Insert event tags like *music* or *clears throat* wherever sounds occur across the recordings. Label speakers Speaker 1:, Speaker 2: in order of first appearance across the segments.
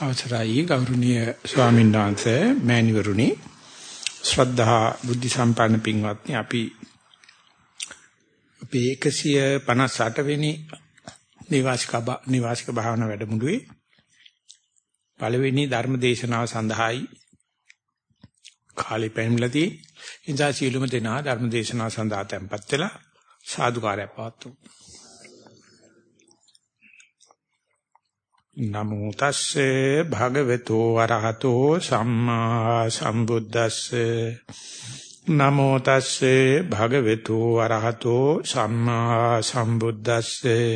Speaker 1: අවසරයි ගෞරවනීය ස්වාමීන් වහන්සේ මෑණිවරුනි. ශ්‍රද්ධා බුද්ධ සම්පන්න පින්වත්නි අපි අපේ 158 වෙනි නිවාසික නිවාසික භාවනා වැඩමුළුවේ පළවෙනි ධර්ම දේශනාව සඳහායි කාලේ පැමිණලාදී ඉඳා සීලුම දෙනා ධර්ම දේශනාව සඳහා tempත් වෙලා සාදුකාරය පවතුමු නමෝ තස්සේ භගවතු වරහතෝ සම්මා සම්බුද්දස්සේ. නමෝ තස්සේ භගවතු වරහතෝ සම්මා සම්බුද්දස්සේ.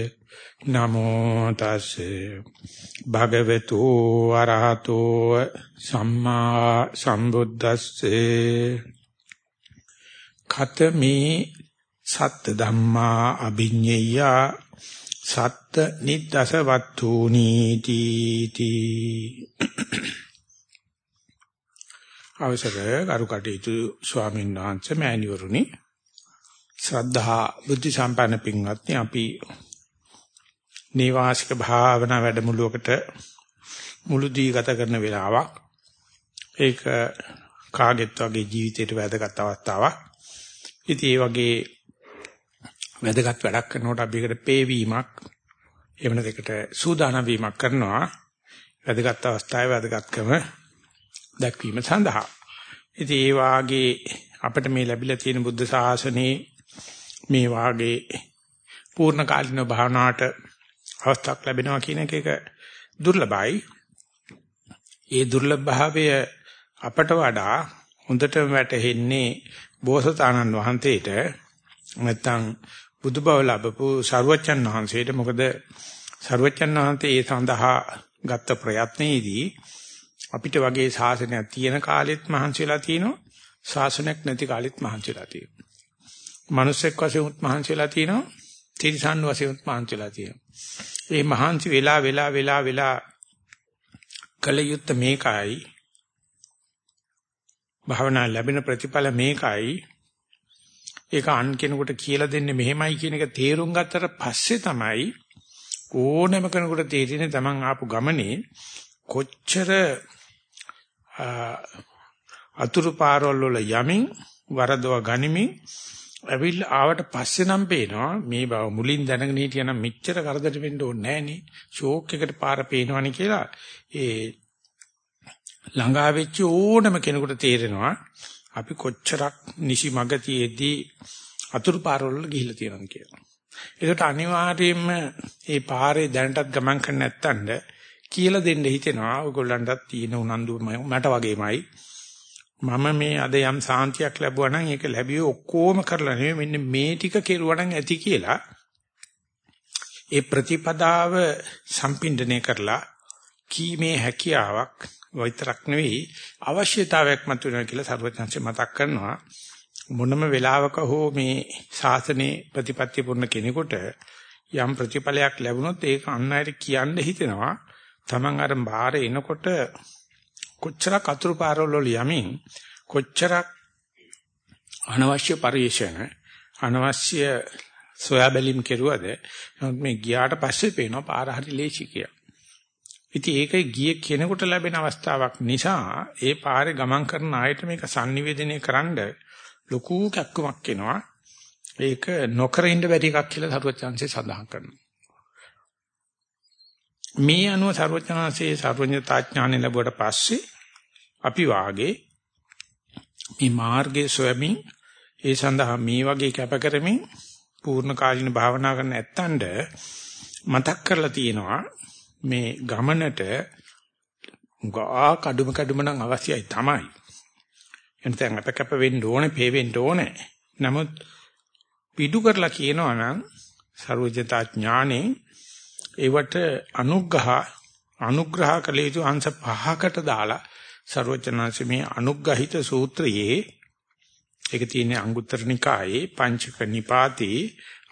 Speaker 1: නමෝ තස්සේ භගවතු වරහතෝ සම්මා සම්බුද්දස්සේ. ඛතමේ සත්ත ධම්මා අභිඤ්ඤය සත්ත නිද්දස වත්තුනි තීති අවසර කරු කටයුතු ස්වාමීන් වහන්සේ මෑණිවරුනි. ශ්‍රද්ධා බුද්ධ සම්පන්න පින්වත්නි අපි නේවාසික භාවනා වැඩමුළුවකට මුළු දී ගත කරන වෙලාවක්. ඒක කාගෙත් වගේ ජීවිතයට වැදගත් අවස්ථාවක්. ඉතින් ඒ වගේ වැදගත් වැඩක් කරනකොට අපි ඒකට පේවීමක් එවන දෙකට සූදානම් වීමක් කරනවා වැදගත් අවස්ථාවේ වැදගත්කම දැක්වීම සඳහා. ඉතින් ඒ වාගේ අපිට මේ ලැබිලා තියෙන බුද්ධ ශාසනයේ මේ වාගේ පූර්ණ කාලින භාවනාවට අවස්ථාවක් ලැබෙනවා කියන එක එක දුර්ලභයි. ඒ දුර්ලභ භාවය අපට වඩා හොඳට වැටහෙන්නේ බෝසතාණන් වහන්සේට නැත්තම් බුදු බව ලැබපු සරුවච්චන් වහන්සේට මොකද සරුවච්චන් වහන්සේ ඒ සඳහා ගත්ත ප්‍රයත්නයේදී අපිට වගේ ශාසනයක් තියෙන කාලෙත් මහන්සියලා තියෙනවා ශාසනයක් නැති කාලෙත් මහන්සියලා තියෙනවා. මිනිස්සෙක් වශයෙන් උත් මහන්සියලා තියෙනවා තිරිසන් වශයෙන් උත් මහන්සියලා තියෙනවා. මේ මහන්සි වෙලා වෙලා වෙලා වෙලා කලයුත්ත මේකයි භාවනා ලැබෙන ප්‍රතිඵල මේකයි. ඒක අන් කෙනෙකුට කියලා දෙන්නේ මෙහෙමයි කියන එක තේරුම් ගත්තට පස්සේ තමයි ඕනෑම කෙනෙකුට තේරෙන්නේ Taman ආපු ගමනේ කොච්චර අතුරු පාරවල් වල යමින් වරදව ගනිමින් ඇවිල්ලා ආවට පස්සේ නම් පේනවා මේ බව මුලින් දැනගෙන හිටියනම් මෙච්චර කරදර වෙන්න ඕනේ නෑනේ ෂෝක් එකට පාර පේනවනේ කියලා. ඒ ළඟා වෙච්ච ඕනම කෙනෙකුට තේරෙනවා අපි කොච්චරක් නිසි මගතියෙදී අතුරු පාරවල ගිහිල්ලා තියෙනවද කියලා. ඒකට අනිවාර්යයෙන්ම මේ පාරේ දැනටත් ගමන් කරන්න නැත්තඳ කියලා දෙන්න හිතෙනවා. ඔයගොල්ලන්ටත් තියෙන උනන්දුව මට වගේමයි. මම මේ අද යම් සාන්තියක් ලැබුවා නම් ඒක ලැබියේ ඔක්කොම කරලා නෙවෙයි මෙන්න මේ ටික කෙරුවා නම් ඇති කියලා. ඒ ප්‍රතිපදාව සම්පින්දනය කරලා කීමේ හැකියාවක් විතරක් නෙවෙයි අවශ්‍යතාවයක් මතුවෙනවා කියලා සර්වඥාන්සේ මතක් කරනවා. මොනම වෙලාවක හෝ මේ ශාසනයේ ප්‍රතිපත්ති පුරන කෙනෙකුට යම් ප්‍රතිඵලයක් ලැබුණොත් ඒක අන් අයට කියන්න හිතෙනවා. Taman අර බාහිර එනකොට කොච්චරක් අතුරු පාරවල යමින් කොච්චරක් අනවශ්‍ය පරිශන අනවශ්‍ය සොයා බැලීම් කෙරුවද මේ ගියාට පස්සේ පේනවා පාර හරි ලේසි කියලා. ඉතින් ඒකයි ගියේ කෙනෙකුට ලැබෙන අවස්ථාවක් නිසා ඒ පාරේ ගමන් කරන ආයත මේක sannivedanaya කරන්න ලොකු කැක්කමක් එනවා. ඒක නොකර ඉන්න බැරි එකක් කියලා සරුවචාන්සේ සඳහන් කරනවා. මේ අනුව සරුවචාන්සේ සර්වඥතා ඥානෙ ලැබුවට පස්සේ අපි වාගේ මේ මාර්ගයේ සොයමින් ඒ සඳහා මේ වගේ කැප කරමින් පූර්ණ කාලින භාවනා කරන ඇත්තන්ට මතක් කරලා තියෙනවා මේ ගමනට ගා කඩුම කඩුම නම් අවශ්‍යයි තමයි. එතෙන් අප කැප වෙන්න ඕනේ, පේ වෙන්න ඕනේ. නමුත් පිටු කරලා කියනවා නම් ਸਰවඥතා ඥානෙ ඒවට අනුග්‍රහ අනුග්‍රහ කළ යුතු අංශ පහකට දාලා ਸਰවඥාන්සේ මේ අනුග්‍රහිත සූත්‍රයේ ඒක තියෙන්නේ අංගුත්තර නිකායේ පංචක නිපාතේ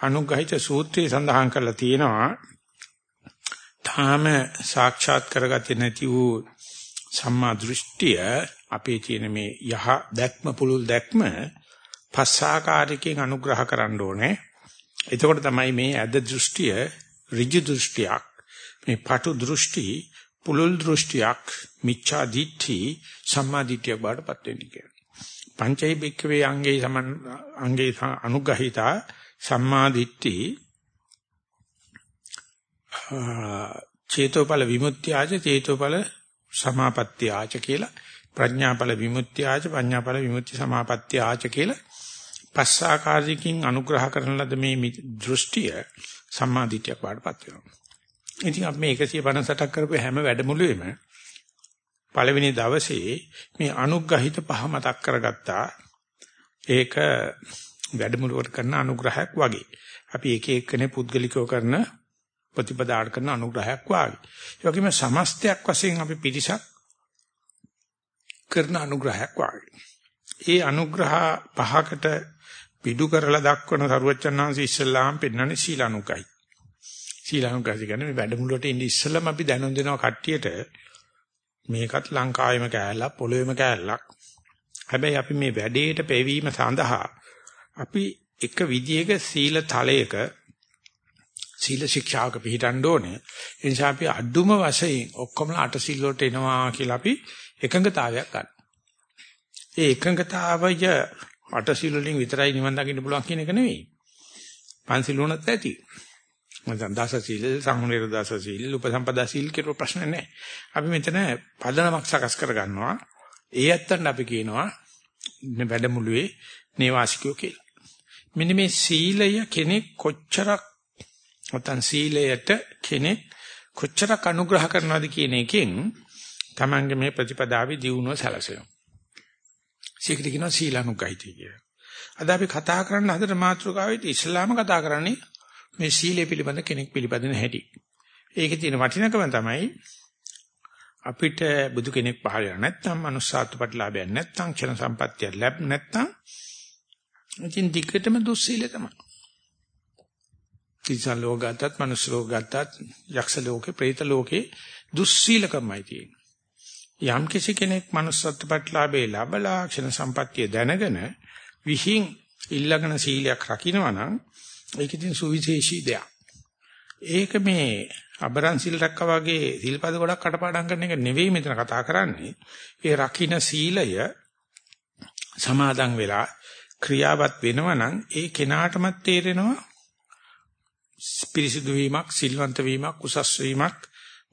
Speaker 1: අනුග්‍රහිත සූත්‍රය සඳහන් කරලා තියෙනවා තාම සාක්ෂාත් කරගත්තේ නැති වූ සම්මා දෘෂ්ටිය අපේ තියෙන මේ යහ දැක්ම පුළුල් දැක්ම පස්සාකාරකයෙන් අනුග්‍රහ කරන්න ඕනේ. එතකොට තමයි මේ අද දෘෂ්ටිය ඍජු දෘෂ්ටියක් මේ පටු දෘෂ්ටි පුලුල් දෘෂ්ටියක් මිච්ඡා දිට්ඨි සම්මා දිට්ඨියක් බාටපත් වෙන්නේ කියලා. පංචෛ බික්කවේ අංගේ සමන් අංගේ අනුග්‍රහිතා සම්මා දිට්ඨි චේතෝපල විමුක්තියජ චේතෝපල සමාපත්තියජ කියලා ප්‍රඥාපල විමුක්තියජ ප්‍රඥාපල විමුක්ති සමාපත්තියජ කියලා පස් ආකාරයකින් අනුග්‍රහ කරන ලද මේ දෘෂ්ටිය සම්මාදිටියක් වඩපත් වෙනවා. ඉතින් අපි මේ 158ක් කරපු හැම වැඩමුළුවෙම පළවෙනි දවසේ මේ අනුග්‍රහිත පහ මතක් කරගත්තා. ඒක වැඩමුළුවට කරන අනුග්‍රහයක් වගේ. අපි එක එක්කනේ පුද්ගලිකව කරන ප්‍රතිපදාට කරන අනුග්‍රහයක් වාගේ. ඒ වගේම සමස්තයක් වශයෙන් අපි පිටිසක් කරන අනුග්‍රහයක් වාගේ. ඒ අනුග්‍රහ පහකට පිටු කරලා දක්වන සරුවච්චන්හන්සේ ඉස්සල්ලාම පෙන්වන්නේ සීලානුකයි. සීලානුකයි කියන්නේ මේ වැඩමුළුවට ඉන්නේ ඉස්සල්ලාම අපි දැනුම් දෙනවා කට්ටියට මේකත් ලංකාවෙම කෑල්ලක් පොළොවේම කෑල්ලක්. හැබැයි අපි මේ වැඩේට පෙවීම සඳහා අපි එක විදියක සීල තලයක සීල ශික්ෂාවක පිළිටන්න ඕනේ. ඒ නිසා අපි අඩුම වශයෙන් ඔක්කොම අට සීල වලට එනවා කියලා අපි එකඟතාවයක් ගන්න. ඒ එකඟතාවය අට සීල වලින් විතරයි නිවන් දකින්න පුළුවන් කියන එක නෙවෙයි. පන්සිල් වුණත් ඇති. මම දස සීල, සම්මුණේර දස සීල, උපසම්පදා සීල කියලා ප්‍රශ්න නැහැ. අපි මෙතන පදනමක් සකස් කර ගන්නවා. ඒ ඇත්තට අපි කියනවා වැඩමුළුවේ නේවාසිකයෝ කියලා. මෙන්න මේ සීලය කෙනෙක් කොච්චරක් නැත්නම් සීලයට කෙනෙක් කොච්චරක් අනුග්‍රහ කරනවද කියන එකෙන් Tamange මේ ප්‍රතිපදාවේ දියුණුව සැලසෙනවා. සීකට කියනවා සීලානුගහිතය කියලා. අද අපි කතා කරන්න හදන මාතෘකාවෙත් ඉස්ලාම කතා කරන්නේ මේ සීලය පිළිබඳ කෙනෙක් පිළිපදින හැටි. ඒකේ තියෙන වටිනකම තමයි අපිට බුදු කෙනෙක් පහල වෙලා නැත්නම් manussාත්ව ප්‍රතිලාභයක් නැත්නම් ක්ෂණ සම්පත්තිය ලැබ නැත්නම් ඉතින් දිගටම දුස්සීල තමයි. තිසන් ලෝක ගත්තත්, මනුස්ස ලෝක ගත්තත්, යක්ෂ ලෝකේ, പ്രേත ලෝකේ දුස්සීලකමයි තියෙන්නේ. යම් කිසි කෙනෙක් manussත්ව ප්‍රතිලාභේ ලැබලා ක්ෂණ සම්පත්තිය දැනගෙන විහිං ඉල්ලගෙන සීලයක් රකින්නවා නම් ඒක ඉතින් සුවිශේෂී දෙයක්. ඒක මේ අබරන් සිල් රැක්කා වගේ සිල්පද ගොඩක් කටපාඩම් කරන එක නෙවෙයි මෙතන කතා කරන්නේ. ඒ රකින්න සීලය සමාදන් වෙලා ක්‍රියාවත් වෙනවා නම් ඒ කෙනාටමත් තේරෙනවා පිරිසිදු වීමක්, සිල්වන්ත වීමක්, උසස් වීමක්,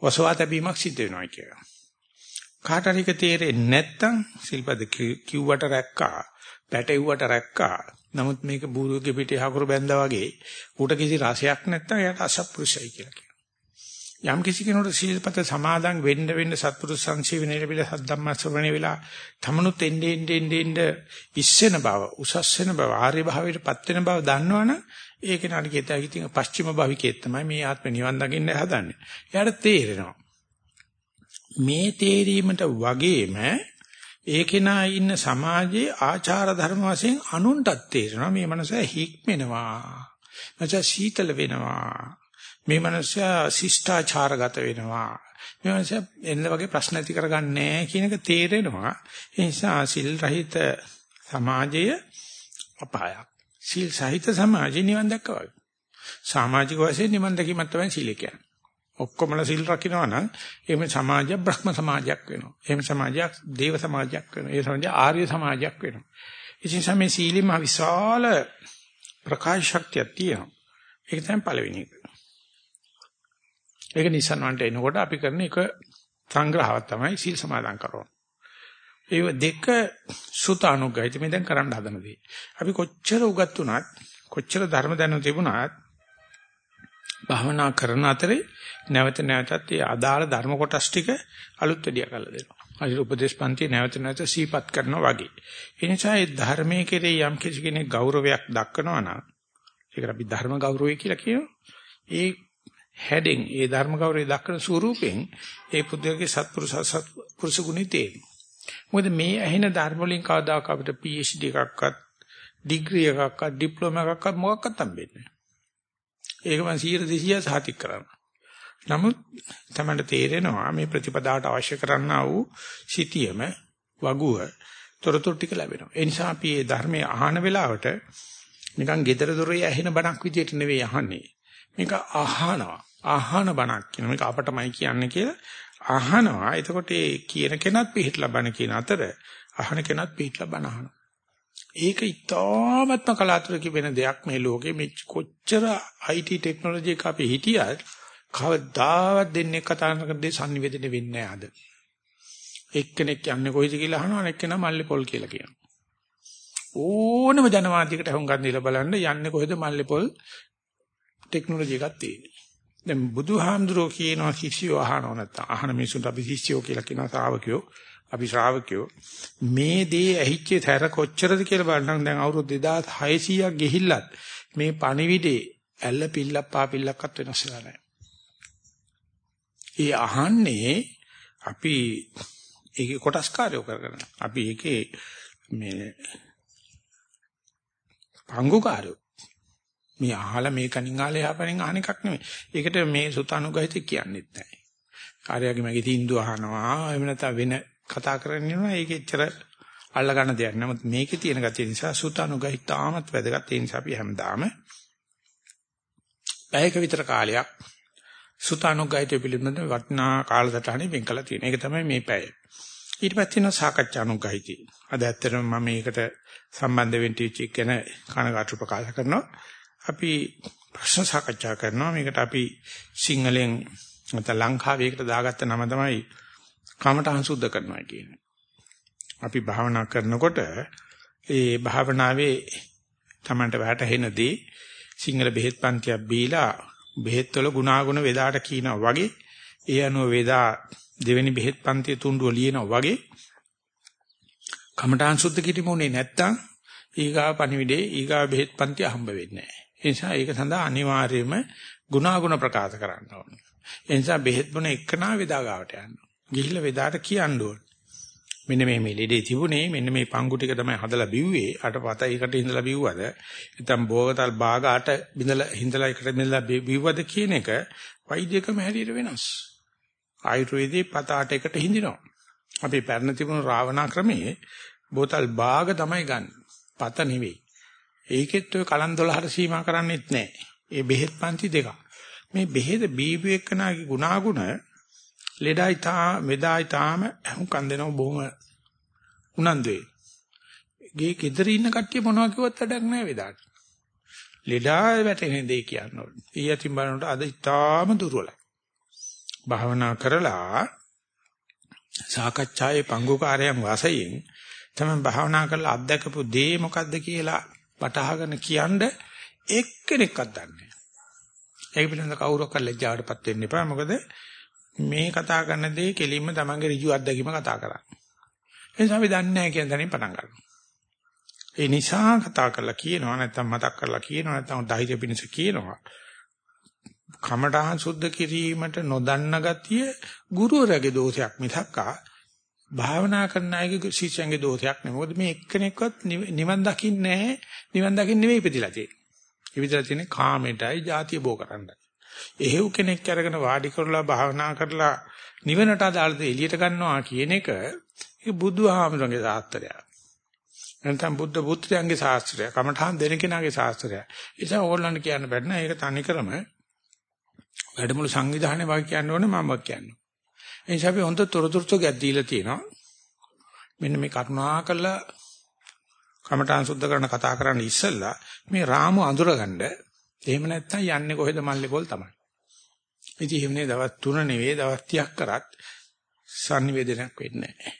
Speaker 1: වසවා තැබීමක් සිද්ධ වෙනවා කියලා. කාට හරි ඒක තේරෙන්නේ නැත්නම් සිල්පද කිව්වට රැක්කා, පැටෙව්වට රැක්කා. නමුත් මේක බූරුවගේ පිටේ හකුරු බැඳා වගේ ඌට කිසි රසයක් නැත්නම් එයාට අසත්පුරුෂයි කියලා කියනවා. යම් කිසි කෙනෙකුට සීලපත සමාදන් වෙන්න වෙන්න සත්පුරුෂ සංසීවණේ ලැබිලා සද්ධම්ම ශ්‍රවණේ වෙලා තමනුත් එන්නේ එන්නේ එන්නේ ඉස්සෙන බව උසස් වෙන බව ආර්ය භාවයටපත් වෙන බව දන්නවනම් ඒක නඩකේත හිතින් පස්චිම භවිකේ තමයි මේ ආත්ම නිවන් දකින්න හදන්නේ. එයාට තේරෙනවා. මේ තේරීමට වගේම ඒකේනා ඉන්න සමාජයේ ආචාර ධර්ම වශයෙන් අනුන්ටත් තේරෙනවා මේ මනස හික්මෙනවා. නැච සීතල වෙනවා. මේ මනුස්සයා ශිෂ්ටාචාරගත වෙනවා. මේ මනුස්සයා එන්න වගේ ප්‍රශ්න ඇති කරගන්නේ කියන එක තේරෙනවා. ඒ නිසා සිල් රහිත සමාජය අපායක්. සිල් සහිත සමාජය නිවන් දැක්කා වගේ. සමාජික වශයෙන් නිවන් දැකීමක් තමයි සීල කියන්නේ. ඔක්කොමලා සිල් රකින්නවා නම් එහෙම සමාජය බ්‍රහ්ම සමාජයක් වෙනවා. එහෙම සමාජයක් දේව සමාජයක් වෙනවා. ඒ සමාජය ආර්ය සමාජයක් වෙනවා. ඉතින් සමේ සීලෙම විශාල ප්‍රකාශ ශක්තියක් තියෙනවා. ඒක තමයි පළවෙනි එක. ඒක Nissan වලට එනකොට අපි කරන එක සංග්‍රහයක් තමයි සීල් සමාදන් කරනවා. ඒ දෙක සුතානුග්‍රහිත මේ දැන් කරන්න හදන දේ. අපි කොච්චර උගත් වුණත් කොච්චර ධර්ම දැනුම තිබුණත් භාවනා කරන අතරේ නැවත නැවතත් ඒ අදාළ ධර්ම කොටස් ටික අලුත් වැඩිය කරලා දෙනවා. අර උපදේශ පන්ති නැවත නැවත සීපත් කරනවා වගේ. ඒ නිසා ඒ ධර්මයේ කෙරේ යම් කිසි කෙනෙක් ගෞරවයක් දක්වනවා නම් ඒකට අපි ධර්ම ගෞරවය කියලා කියනවා. ඒ හැඩෙන් ඒ ධර්ම ගෞරවය දක්වන ස්වරූපෙන් ඒ පුද්ගලගේ සත්පුරුෂ සත්පුරුෂ ගුණය තේරෙනවා. මොකද මේ ඇහෙන ධර්ම වලින් කවදාක අපිට PhD එකක්වත් ඩිග්‍රී එකක්වත් ඩිප්ලෝමා එකක්වත් මොකක්වත් හම්බෙන්නේ නැහැ. ඒක මම 100 200 සාතික් කරනවා. නමුත් තමයි තේරෙනවා මේ ප්‍රතිපදාවට අවශ්‍ය කරන්නා වූ සිටියම වගුව තොරතුරු ටික ලැබෙනවා. ඒ නිසා අපි මේ ධර්මයේ අහන වෙලාවට නිකන් gedara dore ඇහෙන බණක් විදියට නෙවෙයි අහන්නේ. මේක අහනවා. අහන බණක් කියන මේක අපටමයි කියන්නේ කියලා අහනවා. එතකොට ඒ කියන කෙනත් පිළිහිට ලබන කියන අතර අහන කෙනත් පිළිහිට ලබන අහනවා. ඒක ඉතාමත්ම කලාතුරකින් වෙන දෙයක් මේ ලෝකෙ මේ කොච්චර IT ටෙක්නොලොජි එක අපි හිටියත් කවදාවත් දෙන්නේ කතා කරන දේ sannivedana වෙන්නේ නැහැ අද. එක්කෙනෙක් යන්නේ කොයිද කියලා අහනවා එක්කෙනා මල්ලේ පොල් කියලා කියනවා. ඕනම ජනවාදයකට හුඟක් දීලා බලන්න යන්නේ කොහෙද මල්ලේ පොල් ටෙක්නොලොජි එකක් තියෙන්නේ. දැන් බුදුහාමුදුරෝ කියනවා ශිෂ්‍යෝ අහනව නැත්නම් අහන මිනිසුන්ට අපි ශිෂ්‍යෝ කියලා කියනවා ශ්‍රාවකයෝ. අපි ශ්‍රාවකයෝ මේ දේ ඇහිච්ච තැර කොච්චරද කියලා බලන්න දැන් අවුරුදු 2600ක් ගිහිල්ලත් මේ පණිවිඩේ ඇල්ල පිල්ලක් පා පිල්ලක්වත් වෙනස් වෙලා නැහැ. ඒ අහන්නේ අපි ඒකේ කොටස්කාරයෝ කරගෙන අපි ඒකේ මේ පංගුකාරයෝ මේ අහලා මේ කණින් ආලේ යහපෙන් අහන එකක් නෙමෙයි. ඒකට මේ සුතානුගහිත කියන්නේත් නැහැ. කාර්යයගේ මගේ තීන්දුව අහනවා එහෙම නැත්නම් වෙන කතා කරන්නේ නෝ ඒක එච්චර අල්ල ගන්න දෙයක්. නමුත් මේකේ තියෙන ගැතිය නිසා සුතානුගහිත තාමත් වැදගත්. ඒ නිසා අපි හැමදාම පැයක විතර කාලයක් සුතානුගහිත පිළිබඳ වටිනා කාලසටහනේ වෙන් කළා තියෙනවා. ඒක තමයි මේ පැය. ඊට පස්සේ තියෙනවා සාකච්ඡානුගහිතය. අද ඇත්තටම මම මේකට සම්බන්ධ වෙන්න ඉච්ච ගැන කනගාටු ප්‍රකාශ කරනවා. අපි ප්‍රශ්න සාකච්ඡා කරනවා. මේකට අපි සිංහලෙන් නැත්නම් ලංකාවේකට දාගත්ත නම තමයි කමඨහං සුද්ධ කරනවා කියන්නේ. අපි භාවනා කරනකොට ඒ භාවනාවේ Tamanට වැටහෙනදී සිංහල බෙහෙත් පන්තියක් බීලා බෙහෙත් වල ගුණාගුණ වේදාට කියනවා වගේ ඒ අනුව වේදා දෙවෙනි බෙහෙත් පන්තිය තුඬුව ලියනවා වගේ කමඨාන් සුද්ධ කිරීමුනේ නැත්තම් ඊගා පණිවිඩේ ඊගා බෙහෙත් පන්තිය හම්බ වෙන්නේ නැහැ. ඒ නිසා ඒක සඳහා අනිවාර්යයෙන්ම ගුණාගුණ ප්‍රකාශ කරන්න ඕනේ. ඒ නිසා බෙහෙත් බොන එකනා වේදා ගාවට යන්න. ගිහිල්ලා වේදාට කියන්න ඕනේ. මෙන්න මේ මේ ලෙඩේ තිබුණේ මෙන්න මේ පංගු ටික තමයි හදලා බිව්වේ අට පතයිකට ඉඳලා බිව්වද නැත්නම් බෝගතල් භාගාට බිඳලා හිඳලා එකට බිඳලා බිව්වද කියන එක වෛද්‍යකම හැටියට වෙනස් ආයුර්වේදයේ පත අට එකට හිඳිනවා අපි පැරණ තිබුණු රාවණා ක්‍රමයේ බෝතල් භාග තමයි ගන්න පත නෙවෙයි ඒකෙත් ඔය කලන් 12ට සීමා කරන්නේත් නැහැ ඒ බෙහෙත් පන්ති දෙක මේ බෙහෙත බීබු එක්කනාගේ ගුණාගුණ ලෙඩයි තා මෙදායි තාම අහුම්කන් දෙනව බොහොම උනන්දුවේ. ගේ gederi ඉන්න කට්ටිය මොනවා කිව්වත් වැඩක් නැහැ වේදාට. ලෙඩා වැටෙන දෙය කියන්න ඕනේ. ඊ යතින් බලනකොට අද ඉතාම දුර්වලයි. භාවනා කරලා සාකච්ඡාවේ පංගුකාරයන් වාසයෙන් තමයි භාවනා කරලා අත්දකපු දේ මොකද්ද කියලා වටහාගෙන කියන්න එක්කෙනෙක්වත් දන්නේ නැහැ. ඒක පිළිබඳව කවුරක්වත් ලැජ්ජාවටපත් වෙන්න එපා. මොකද මේ කතා කරන දේ කෙලින්ම තමන්ගේ ඍජු අත්දැකීම කතා කරන්නේ. ඒ නිසා අපි දන්නේ නැහැ කියන තැනින් පටන් ගන්නවා. ඒ නිසා කතා කරලා කියනවා නැත්නම් මතක් කරලා කියනවා නැත්නම් ධෛර්ය පිණිස කියනවා. කමඨහන් සුද්ධ කිරීමට නොදන්න ගතිය ගුරුවරයාගේ දෝෂයක් මිසක්කා භාවනා කරන අයගේ ශිෂ්‍යයන්ගේ දෝෂයක් නෙවෙයි. මොකද මේ එක්කෙනෙක්වත් නිවන් දකින්නේ නැහැ. නිවන් දකින්න නෙවෙයි ඉපදිලා තියෙන්නේ. ඉපදිලා තියෙන්නේ කාමයටයි, ಜಾතිය බෝ කරන්නයි. එහෙව් කෙනෙක් අරගෙන වාඩි කරලා භාවනා කරලා නිවනට අදාළ දේ එළියට ගන්නවා කියන එක ඒ බුදුහාමරගේ සාස්ත්‍රය. නැත්නම් බුද්ධ පුත්‍රයන්ගේ ශාස්ත්‍රය. කමඨාන් දෙන කෙනාගේ ශාස්ත්‍රය. ඒ නිසා ඕගොල්ලන්ට කියන්න බෑ නේද? ඒක තනිකරම වැඩමුළු සංවිධානයේ වාක්‍ය කියන්න ඕනේ මම වාක්‍ය කියන්න. ඒ නිසා අපි හොඳ තොරතුරු ටිකක් දීලා තියෙනවා. මෙන්න මේ කරුණා කළා කමඨාන් සුද්ධ කරන කතා කරන්න ඉස්සෙල්ලා මේ රාමු අඳුරගන්න එහෙම නැත්නම් යන්නේ කොහෙද මල්ලේ පොල් තමයි. ඉතින් එහෙමනේ දවස් 3 නෙවෙයි දවස් 30ක් කරත් sannivedanayak වෙන්නේ නැහැ.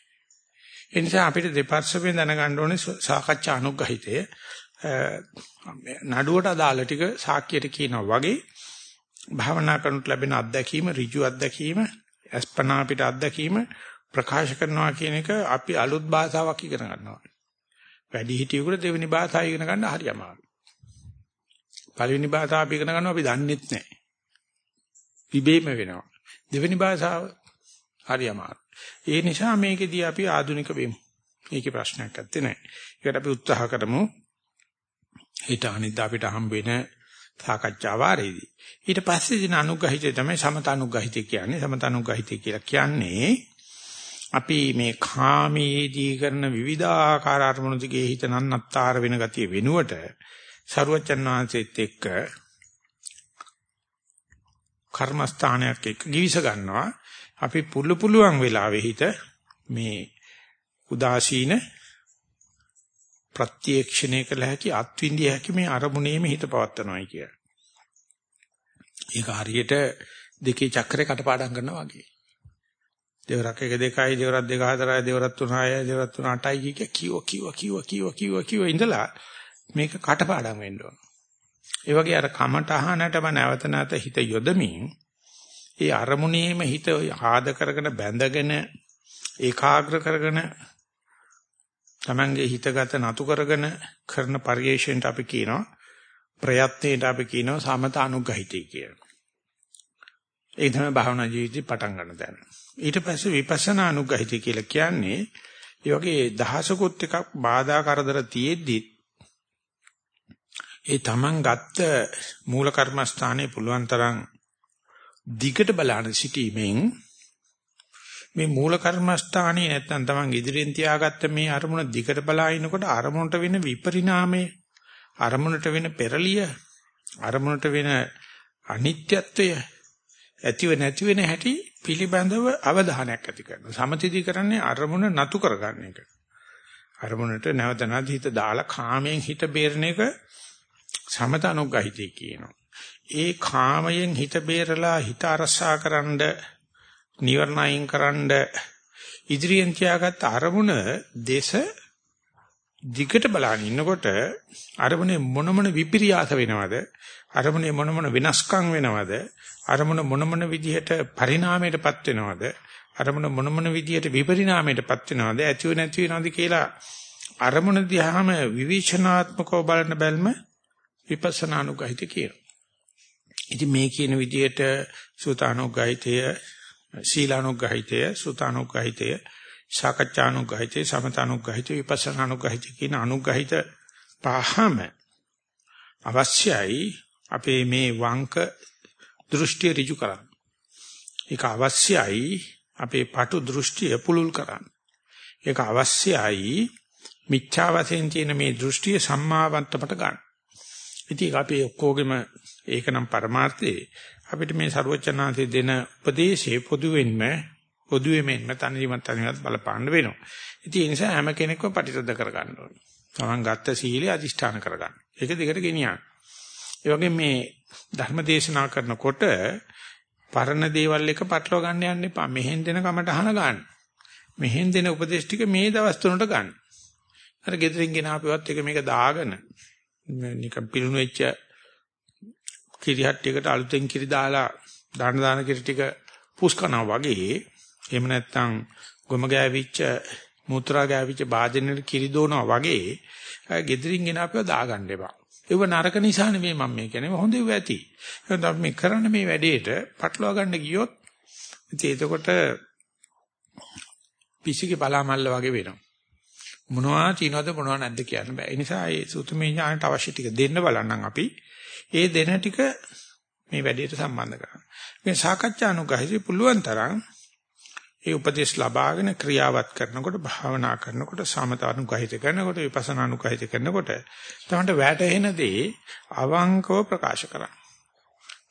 Speaker 1: ඒ නිසා අපිට දෙපර්ශ්වයෙන් දැනගන්න ඕනේ සාකච්ඡා අනුග්‍රහිතය නඩුවට අදාළ ටික සාක්කියට කියනවා වගේ භාවනා කරනට ලැබෙන අත්දැකීම ඍජු අත්දැකීම අස්පනා පිට අත්දැකීම ප්‍රකාශ කරනවා කියන එක අපි අලුත් භාෂාවක් ඉගෙන ගන්නවා. වැඩි හිටියෙකුට දෙවෙනි භාෂාව ඉගෙන ගන්න හරි අමාරුයි. පළවෙනි භාෂාව අපි ඉගෙන ගන්නවා අපි දන්නෙත් නැහැ. විබේම වෙනවා. දෙවෙනි භාෂාව හරි අමාරු. ඒ නිසා මේකෙදී අපි ආධුනික වෙමු. ඒකේ ප්‍රශ්නයක් නැත්තේ නෑ. ඒකට අපි උත්සාහ කරමු. හිත අනිද්දා අපිට හම්බ වෙන සාකච්ඡා වාරයේදී. ඊට පස්සේ දින අනුග්‍රහිතය තමයි සමතනුග්‍රහිතය කියන්නේ. සමතනුග්‍රහිතය කියලා කියන්නේ අපි මේ කාමයේදී කරන විවිධාකාර අරමුණු දිගේ හිත නන්නත්තර වෙන ගතිය වෙනුවට සරුවචන් වහන්සේත් එක්ක කර්මස්ථානයක් එක්ක givis ගන්නවා. අපි පුළු පුළුවන් වෙලාවෙ හිත මේ උදාසීන ප්‍රත්‍යක්ෂණය කළ හැකි අත්විඳිය හැකි මේ අරමුණේම හිත පවත්නවායි කිය. ඒක හරියට දෙකේ චක්‍රේ කටපාඩම් කරනවා වගේ. දෙවරක් එක දෙකයි දෙවරක් දෙක හතරයි දෙවරක් තුනයි දෙවරක් තුන අටයි කිය කිව කිව කිව කිව කිව කිව ඉඳලා මේක කටපාඩම් වෙන්න ඕන. ඒ වගේ අර කමට අහනටම නැවත නැවත හිත යොදමින් ඒ අරමුණේම හිත ආද කරගෙන බැඳගෙන ඒකාග්‍ර කරගෙන Tamange හිතගත නතු කරගෙන කරන පරිේශණයට අපි කියනවා ප්‍රයත්නයට අපි කියනවා සමත අනුගහිතයි කියලා. ඒ තමයි භාවනා ජීවිතේ පටන් ගන්න තැන. ඊට පස්සේ විපස්සනා අනුගහිතය කියලා කියන්නේ ඒ වගේ දහසකුත් එකක් බාධා කරදර තියෙද්දි ඒ Taman ගත්ත මූල කර්මස්ථානයේ පුළුවන් තරම් දිගට බලන සිටීමෙන් මේ මූල කර්මස්ථානේ නැත්තම් තමන් ඉදිරියෙන් තියාගත්ත මේ අරමුණ දිගට බලාිනකොට අරමුණට වෙන විපරිණාමය අරමුණට වෙන පෙරලිය අරමුණට වෙන අනිත්‍යත්වය ඇතිව නැති වෙන හැටි පිළිබඳව අවධානයක් ඇති කරනවා. සමතිදි කරන්නේ අරමුණ නතු කරගන්න එක. අරමුණට නැවත නැති හිත දාලා කාමයෙන් හිත බේරන එක සමත අනුග්‍රහිතය කියනවා. ඒ කාමයෙන් හිත බේරලා හිත අරසාකරනද නිවර්ණයින් කරන්ඩ ඉදිරියෙන් තියාගත්ත අරමුණ දේශ දිගට බලන ඉන්නකොට අරමුණේ මොන මොන විපිරියාස වෙනවද? අරමුණේ මොන මොන වෙනස්කම් වෙනවද? අරමුණ මොන මොන විදිහට පරිණාමයටපත් වෙනවද? අරමුණ මොන මොන විදිහට විපරිණාමයටපත් වෙනවද? ඇතිව නැති වෙනවද කියලා අරමුණ දිහාම විවේචනාත්මකව බලන බැල්ම විපස්සනානුගහිත කියන. ඉතින් මේ කියන විදිහට සූතානුගහිතය සීලානුග්‍රහිතය, සුතානුග්‍රහිතය, සාකච්ඡානුග්‍රහිතය, සමතානුග්‍රහිතය, විපස්සනානුග්‍රහිතය කියන අනුග්‍රහිත පහම අවශ්‍යයි අපේ මේ වංක දෘෂ්ටි ඍජු කරන්න. ඒක අවශ්‍යයි අපේ පටු දෘෂ්ටිය පුලුල් කරන්න. ඒක අවශ්‍යයි මිච්ඡා වශයෙන් තියෙන මේ දෘෂ්ටිය සම්මාවන්තමට ගන්න. ඉතින් අපි ඔක්කොගෙම ඒකනම් පරමාර්ථයේ අපිට මේ ਸਰවචනාන්තේ දෙන උපදේශේ පොදුවෙන්ම පොදුවෙමින්ම තනියම තනියම බලපාන්න වෙනවා. ඉතින් ඒ නිසා හැම කෙනෙක්ම ප්‍රතිසද්ද කරගන්න ඕනේ. තමන් ගත්ත සීලය අදිෂ්ඨාන කරගන්න. ඒක දිගට ගෙනියන්න. ඒ වගේ මේ ධර්ම දේශනා කරනකොට පරණ දේවල් එක පටලවා ගන්න යන්න එපා. මෙහෙන් දෙන කමට අහන ගන්න. මෙහෙන් දෙන උපදේශ ටික මේ දවස් තුනට ගන්න. අර ගෙදරින් ගෙන ආපුවත් එක මේක දාගෙන නිකන් පිරුණු වෙච්ච කිරිහට්ටියකට අලුතෙන් කිරි දාලා දාන දාන කිරි ටික පුස් කරනවා වගේ එහෙම නැත්නම් ගොම ගෑවිච්ච මුත්‍රා ගෑවිච්ච වාදනෙට කිරි දෝනවා වගේ ගෙදරින් ගෙන අපිව දාගන්න එපා. ඒව නරක නිසා නෙමෙයි මම මේ කියන්නේ හොඳ ඒව ඇති. එහෙනම් අපි මේ කරන්න මේ වැඩේට පටලවා ගන්න ගියොත් ඉතින් එතකොට පිසිගේ බලාමල්ල වගේ වෙනවා. මොනවා තියනවද මොනවා නැද්ද කියන්න බෑ. ඒ නිසා ඒ සුතුමේ ඥානට අවශ්‍ය ටික දෙන්න බලන්නම් අපි. ඒ දෙන ටික මේ වැඩේට සම්බන්ධ කරගන්න. මේ සාකච්ඡානුගහිතේ පුළුවන් තරම් ඒ උපදේශ ලබාගෙන ක්‍රියාවත් කරනකොට භාවනා කරනකොට සමතානුගහිත කරනකොට විපස්සනානුගහිත කරනකොට තමන්ට වැටහෙන දේ අවංකව ප්‍රකාශ කරන්න.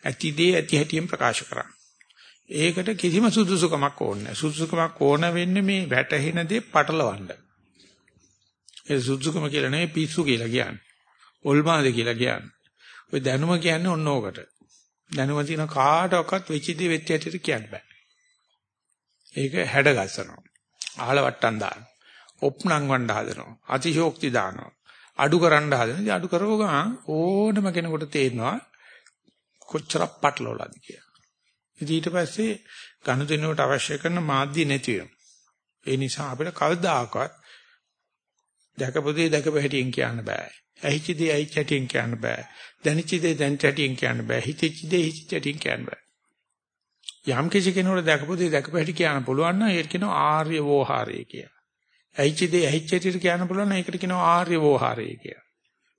Speaker 1: ඇති දේ ඇති හැටියෙන් ප්‍රකාශ කරන්න. ඒකට කිසිම සුදුසුකමක් ඕනේ නැහැ. සුදුසුකමක් ඕන වෙන්නේ මේ වැටහෙන දේ පටලවන්න. ඒ සුදුසුකම කියලා නෙවෙයි පිස්සු කියලා කියන්නේ. ඔල්මාද කියලා කියන්නේ. ඔය දැනුම කියන්නේ ඔන්න ඕකට. දැනුම තියෙන කාටවත් වෙච්ච දේ වෙච්ච හැටියට කියන්න බෑ. ඒක හැඩ ගස්සනවා. අහල වට්ටම් දානවා. ඔප්නං වණ්ඩ හදනවා. අතිශෝක්ති දානවා. අඩු කරන්න හදනවා. ඉතින් අඩු කරව ගමන් ඕනම කෙනෙකුට තේරෙනවා කොච්චර පටලවලාද කියලා. ඉතින් ඊට පස්සේ ගනුදෙනුවට අවශ්‍ය කරන මාධ්‍ය නැති වෙනවා. ඒ නිසා අපිට කවදාකවත් දැකපු දේ දැකපු හැටියෙන් කියන්න බෑ. ඇහිච්ච දේ ඇහිච්ච හැටියෙන් කියන්න බෑ. දැනිච්ච දේ දැනිච්ච හැටියෙන් කියන්න බෑ. හිතෙච්ච දේ හිතෙච්ච හැටියෙන් කියන්න බෑ. යම් කිසි කෙනෙකුට දැකපු දේ දැකපු හැටි කියන්න පුළුවන් නම් ඒකට කියනවා ආර්ය වෝහාරය කියලා. ඇහිච්ච දේ ඇහිච්ච හැටියට කියන්න පුළුවන් නම් ඒකට කියනවා ආර්ය වෝහාරය කියලා.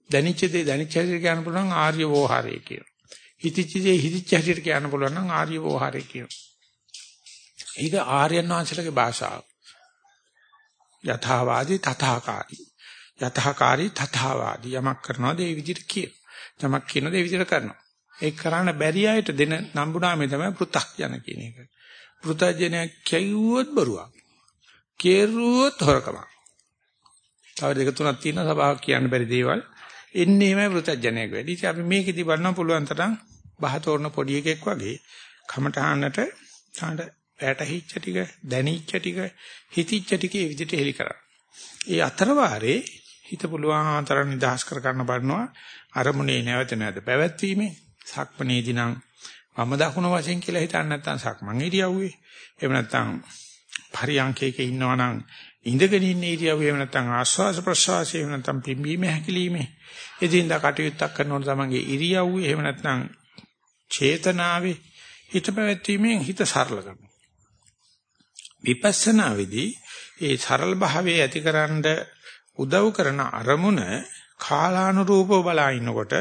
Speaker 1: දැනිච්ච දේ දැනිච්ච හැටියට කියන්න පුළුවන් ආර්ය වෝහාරය කියලා. හිතෙච්ච දේ හිතෙච්ච හැටියට කියන්න පුළුවන් නම් ආර්ය වෝහාරය කියනවා. ඒක ආර්යයන් වහන්සේලගේ භාෂාව. යථාවාදී තථාකාරී යතහකාරී තථාවාදී යමක් කරනවාද ඒ විදිහට කියන. යමක් කියනද ඒ විදිහට කරනවා. ඒක කරන්න බැරි අයට දෙන නම්බුනාමේ තමයි පෘ탁ජන කියන එක. පෘථජනයක් කියුවොත් බරුවක්. කෙරුවොත් හොරකමක්. තව දෙක තුනක් තියෙනවා සභාවක් කියන්න බැරි දේවල්. එන්නේමයි පෘථජනයක් වැඩි. ඉතින් අපි මේකෙදි බලන්න පුළුවන් තරම් බහතෝරන පොඩි එකෙක් වගේ කමටහනට තාඩ වැටහිච්ච ටික දැනිච්ච ටික හිතිච්ච ටික ඒ විදිහට හෙලි කරා. ඒ අතර වාරේ හිත පුළුවන් තරම් නිදහස් කර ගන්න බලනවා අරමුණේ නැවත නැවත පැවැත්වීමේ සක්මනේදී නම් වම දකුණ වශයෙන් කියලා හිතන්න නැත්නම් සක්මන් ඉරියව්වේ. එහෙම නැත්නම් පරියන්කේක ඉන්නවා නම් ඉඳගෙන ඉන්න ඉරියව්වේ. එහෙම නැත්නම් ආස්වාස ප්‍රසවාසයේ. එහෙම නැත්නම් පිම්බීම හැකිලිමේ. එදින්දා කටයුත්තක් කරනකොට තමන්ගේ ඉරියව්වේ. එහෙම නැත්නම් චේතනාවේ හිත පැවැත්වීමෙන් හිත සරල කරනවා. විපස්සනා වෙදී ඒ සරල භාවයේ ඇතිකරන උදව් කරන අරමුණ කාලානුරූපව බලා ඉන්නකොට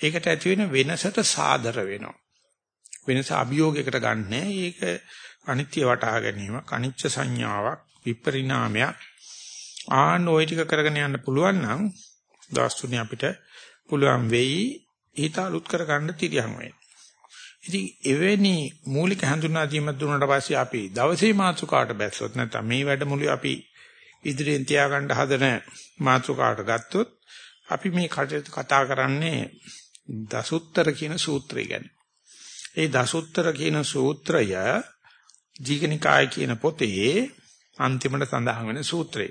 Speaker 1: ඒකට ඇති වෙන වෙනසට සාදර වෙනවා. වෙනස අභියෝගයකට ගන්නෑ. ඒක අනිත්‍ය වටහා ගැනීමක්, අනිච්ච සංඥාවක්, විපරිණාමයක්. ආන ওই ටික කරගෙන යන්න පුළුවන් නම් දවස් තුනේ අපිට පුළුවන් වෙයි හිත අලුත් කරගන්න තිරියන් වෙන්න. ඉතින් එවැනි මූලික හඳුනා දීමක් දුන්නාට පස්සේ අපි දවසේ මාතෘකාවට බැස්සොත් නැත්නම් මේ වැඩමුළුවේ අපි ඉදිරියෙන් තියාගන්න හදන මාතෘකාවට ගත්තොත් අපි මේ කතා කරන්නේ දසුත්තර කියන සූත්‍රය ගැන. ඒ දසුත්තර කියන සූත්‍රය දීඝනිකාය කියන පොතේ අන්තිමට සඳහන් වෙන සූත්‍රය.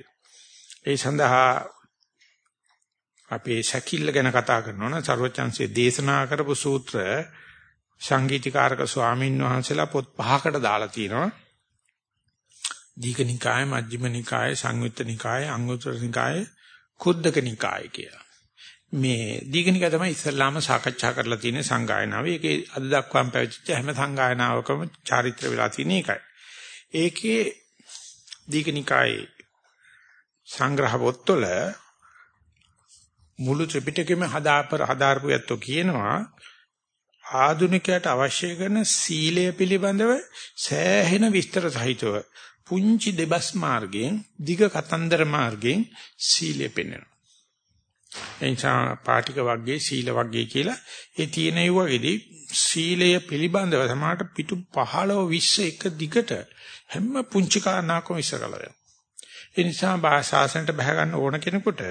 Speaker 1: ඒ සඳහා අපේ ශකිල්ල ගැන කතා කරනවා නම් සර්වචන්සේ දේශනා කරපු සූත්‍ර සංගීතීකාරක ස්වාමින් වහන්සේලා පොත් පහකට දාලා තිනවා. දීඝනිකාය, මජ්ක්‍ධිමනිකාය, සංයුත්තනිකාය, අංගුත්තර නිකාය, කුද්දක නිකාය කියලා. මේ දීඝනිකාය තමයි ඉස්සල්ලාම සාකච්ඡා කරලා තියෙන සංගායනාව. ඒකේ අද දක්වාම පැවතිච්ච හැම සංගායනාවකම චාරිත්‍ර වෙලා තියෙන එකයි. ඒකේ දීඝනිකායේ සංග්‍රහ පොත්වල මුළු ත්‍රිපිටකෙම හදාපර හදාarpු යැත්තෝ කියනවා ආධුනිකයට අවශ්‍ය කරන සීලය පිළිබඳව සෑහෙන විස්තර සහිතව පුංචි දෙබස් මාර්ගයෙන් දිග කතන්දර මාර්ගයෙන් සීලය පෙන්වනවා. එනිසා පාටික වර්ගයේ සීල වර්ගයේ කියලා ඒ තියෙන ඒවාගේදී සීලය පිළිබඳව සමාට පිටු 15 20 එක දිගට හැම පුංචි කාරණාවකම ඉස්සර කළා. ඒ නිසා භාෂාසනට බහ ගන්න ඕන කෙනෙකුට